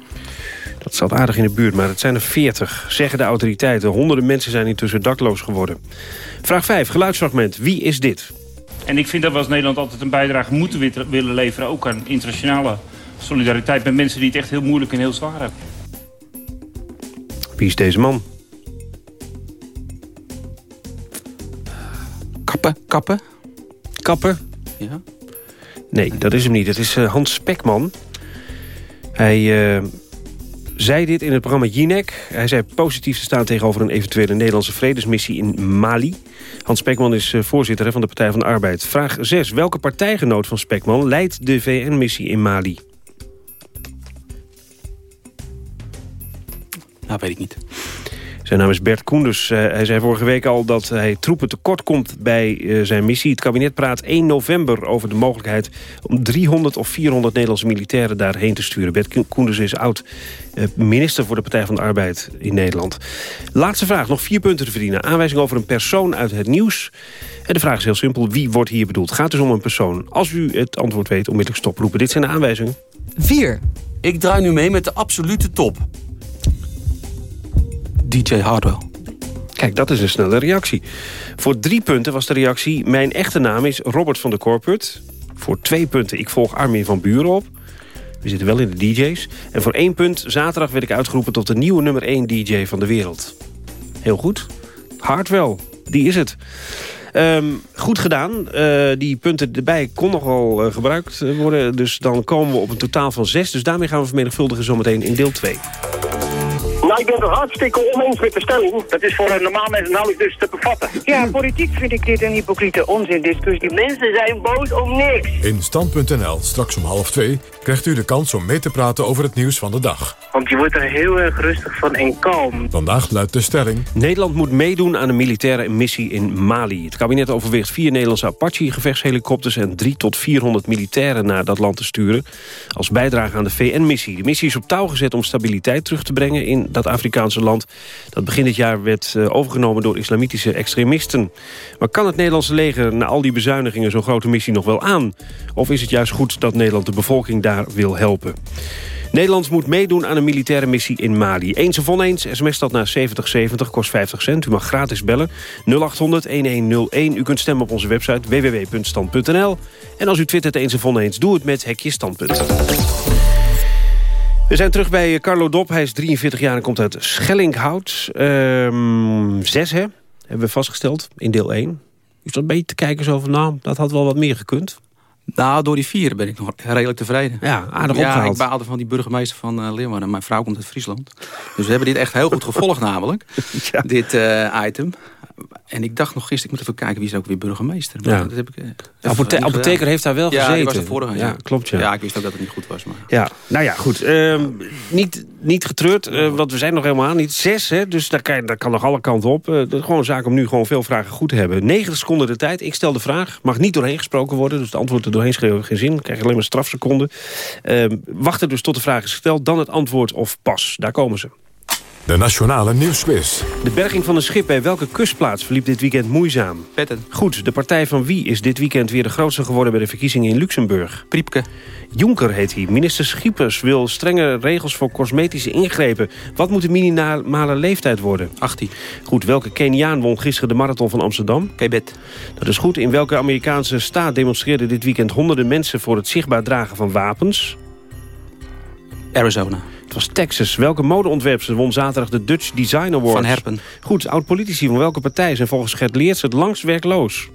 Dat zat aardig in de buurt, maar het zijn er 40, zeggen de autoriteiten. Honderden mensen zijn intussen dakloos geworden. Vraag 5, geluidsfragment. Wie is dit? En ik vind dat we als Nederland altijd een bijdrage moeten willen leveren... ook aan internationale solidariteit met mensen die het echt heel moeilijk en heel zwaar hebben. Wie is deze man? Kappen, kappen. Kappen? Ja. Nee, dat is hem niet. Het is eh, Hans Spekman. Hij eh, zei dit in het programma Jinek. Hij zei positief te staan tegenover een eventuele Nederlandse vredesmissie in Mali. Hans Spekman is eh, voorzitter van de Partij van de Arbeid. Vraag 6. Welke partijgenoot van Spekman leidt de VN-missie in Mali? Nou, weet ik niet. Zijn naam is Bert Koenders. Eh, hij zei vorige week al dat hij troepen tekort komt bij eh, zijn missie. Het kabinet praat 1 november over de mogelijkheid... om 300 of 400 Nederlandse militairen daarheen te sturen. Bert Koenders is oud-minister voor de Partij van de Arbeid in Nederland. Laatste vraag, nog vier punten te verdienen. Aanwijzing over een persoon uit het nieuws. En de vraag is heel simpel, wie wordt hier bedoeld? Gaat dus om een persoon. Als u het antwoord weet, onmiddellijk stoproepen. Dit zijn de aanwijzingen. 4. Ik draai nu mee met de absolute top. DJ Hardwell. Kijk, dat is een snelle reactie. Voor drie punten was de reactie... mijn echte naam is Robert van der Corput. Voor twee punten, ik volg Armin van Buren op. We zitten wel in de DJ's. En voor één punt, zaterdag werd ik uitgeroepen... tot de nieuwe nummer 1 DJ van de wereld. Heel goed. Hardwell, die is het. Ehm, goed gedaan. Eh, die punten erbij kon nogal uh, gebruikt worden. Dus dan komen we op een totaal van zes. Dus daarmee gaan we vermenigvuldigen zometeen in deel 2. Nou, ik ben het hartstikke oneens met de stelling. Dat is voor een normaal mens nauwelijks dus te bevatten. Ja, politiek vind ik dit een hypocriete onzindiscussie. Mensen zijn boos om niks. In Stand.nl, straks om half twee, krijgt u de kans om mee te praten over het nieuws van de dag. Want je wordt er heel erg rustig van en kalm. Vandaag luidt de stelling... Nederland moet meedoen aan een militaire missie in Mali. Het kabinet overweegt vier Nederlandse Apache-gevechtshelikopters... en drie tot 400 militairen naar dat land te sturen... als bijdrage aan de VN-missie. De missie is op touw gezet om stabiliteit terug te brengen in dat Afrikaanse land... dat begin dit jaar werd uh, overgenomen door islamitische extremisten. Maar kan het Nederlandse leger na al die bezuinigingen... zo'n grote missie nog wel aan? Of is het juist goed dat Nederland de bevolking daar wil helpen? Nederland moet meedoen aan een militaire missie in Mali. Eens of oneens, sms dat naar 7070, kost 50 cent. U mag gratis bellen, 0800-1101. U kunt stemmen op onze website www.stand.nl. En als u twittert eens of oneens, doe het met hekje standpunt. We zijn terug bij Carlo Dop. Hij is 43 jaar en komt uit Schellinghout. Ehm zes, hè? Hebben we vastgesteld in deel 1. Is dat een beetje te kijken zo van, nou, dat had wel wat meer gekund. Nou, door die vier ben ik nog redelijk tevreden. Ja, aardig Ja, opgehaald. ik baalde van die burgemeester van uh, Leeuwarden. Mijn vrouw komt uit Friesland. Dus we hebben dit echt heel goed gevolgd namelijk. Dit uh, item. En ik dacht nog gisteren, ik moet even kijken wie is ook weer burgemeester. Maar Ja. dat heb ik, De apothe apotheker heeft daar wel ja, gezeten. die was de vorige. Ja, klopt, ja. Ja, ik wist ook dat het niet goed was. Maar... Ja, nou ja, goed. Ehm, niet, niet getreurd, eh, want we zijn nog helemaal aan. Niet zes, hè, dus daar kan, daar kan nog alle kanten op. Eh, Het is gewoon een zaak om nu gewoon veel vragen goed te hebben. 90 seconden de tijd. Ik stel de vraag. Mag niet doorheen gesproken worden. Dus het antwoord er doorheen schreeuwen heeft geen zin. Dan krijg je alleen maar strafseconden. Ehm wachten dus tot de vraag is gesteld. Dan het antwoord of pas. Daar komen ze. De Nationale Nieuwsquiz. De berging van een schip bij welke kustplaats verliep dit weekend moeizaam? Petten. Goed, de partij van wie is dit weekend weer de grootste geworden bij de verkiezingen in Luxemburg? Priepke. Jonker heet hij. Minister Schiepers wil strenge regels voor cosmetische ingrepen. Wat moet de minimale leeftijd worden? 18. Goed, welke Keniaan won gisteren de marathon van Amsterdam? Quebec. Dat is goed. In welke Amerikaanse staat demonstreerden dit weekend honderden mensen voor het zichtbaar dragen van wapens? Arizona. Het was Texas. Welke modeontwerpster won zaterdag de Dutch Design Awards? Van Herpen. Goed, oud-politici van welke partij zijn volgens Gert Leerts het langst werkloos?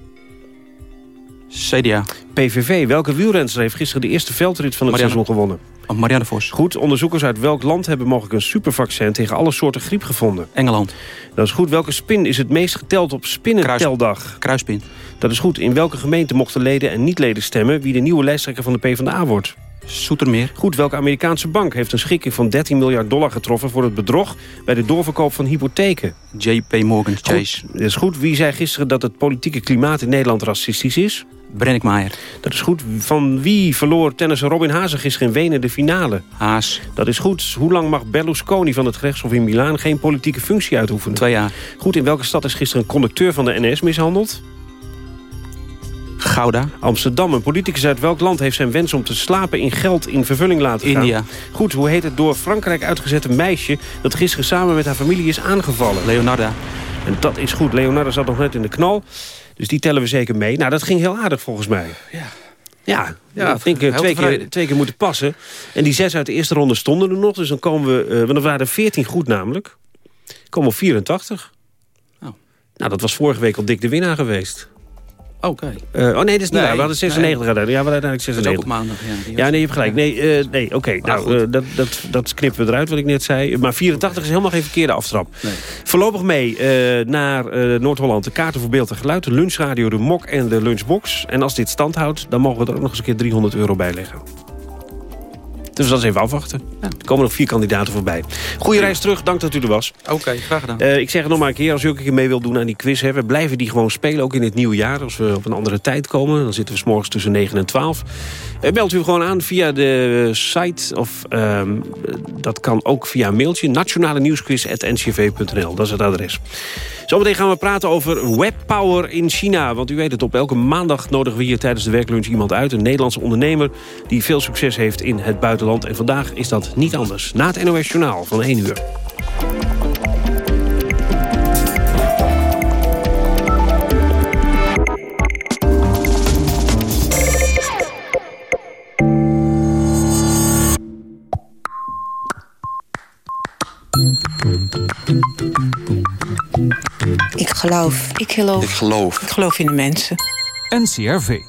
CDA. PVV. Welke wielrenster heeft gisteren de eerste veldrit van het Marianne- seizoen gewonnen? Oh, Marianne Vos. Goed, onderzoekers uit welk land hebben mogelijk een supervaccin tegen alle soorten griep gevonden? Engeland. Dat is goed. Welke spin is het meest geteld op spinnenteldag? Kruispin. Dat is goed. In welke gemeente mochten leden en niet-leden stemmen... wie de nieuwe lijsttrekker van de PvdA wordt? Soetermeer. Goed, welke Amerikaanse bank heeft een schikking van 13 miljard dollar getroffen... voor het bedrog bij de doorverkoop van hypotheken? JP Morgan Chase. Goed, dat is goed. Wie zei gisteren dat het politieke klimaat in Nederland racistisch is? Brennick Maier. Dat is goed. Van wie verloor tennisser Robin Haase gisteren in Wenen de finale? Haas. Dat is goed. Hoe lang mag Berlusconi van het gerechtshof in Milaan... geen politieke functie uitoefenen? Twee jaar. Goed, in welke stad is gisteren een conducteur van de NS mishandeld? Gouda. Amsterdam. Een politicus uit welk land heeft zijn wens om te slapen in geld in vervulling laten gaan? India. Goed, hoe heet het door Frankrijk uitgezette meisje... dat gisteren samen met haar familie is aangevallen? Leonarda. En dat is goed. Leonardo zat nog net in de knal. Dus die tellen we zeker mee. Nou, dat ging heel aardig volgens mij. Ja. Ja, Ja, ik denk eh, twee keer, twee keer moeten passen. En die zes uit de eerste ronde stonden er nog. Dus dan komen we... eh, want er waren er 14 goed namelijk. Komen we op 84. Oh. Nou, dat was vorige week al dik de winnaar geweest. Oké. Eh, oh nee, dat is niet Nee, waar. We hadden 96 gedaan. Ja, we hadden uiteindelijk Dat is ook 96. op maandag. Ja, Ja, nee, je hebt gelijk. Nee, eh, nee oké. nou, eh, dat, dat, dat knippen we eruit, wat ik net zei. Maar 84 is helemaal geen verkeerde aftrap. Nee. Voorlopig mee naar Noord-Holland. De kaarten voor beeld en geluid, de lunchradio, de mok en de lunchbox. En als dit stand houdt, dan mogen we er ook nog eens een keer 300 euro bij leggen. Dus dat is even afwachten. Er komen nog vier kandidaten voorbij. Goeie reis terug, dank dat u er was. Oké, graag gedaan. Eh, ik zeg het nog maar een keer, als u ook een keer mee wilt doen aan die quiz... Hè, we blijven die gewoon spelen, ook in het nieuwe jaar. Als we op een andere tijd komen, dan zitten we 's morgens tussen 9 en 12. Eh, belt u gewoon aan via de site, of ehm, dat kan ook via een mailtje... nationale nieuwsquiz.ncv.nl, dat is het adres. Zometeen gaan we praten over webpower in China. Want u weet het, op elke maandag nodigen we hier tijdens de werklunch iemand uit. Een Nederlandse ondernemer die veel succes heeft in het buitenland. En vandaag is dat niet anders. Na het NOS Journaal van 1 uur. Ik geloof. Ik geloof. Ik geloof. Ik geloof in de mensen. NCRV.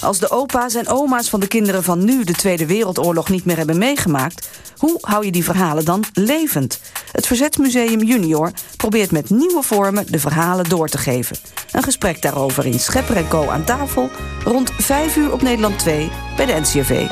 Als de opa's en oma's van de kinderen van nu de Tweede Wereldoorlog niet meer hebben meegemaakt, hoe hou je die verhalen dan levend? Het Verzetsmuseum Junior probeert met nieuwe vormen de verhalen door te geven. Een gesprek daarover in Schepper en Co aan tafel rond 5 uur op Nederland 2 bij de NCRV.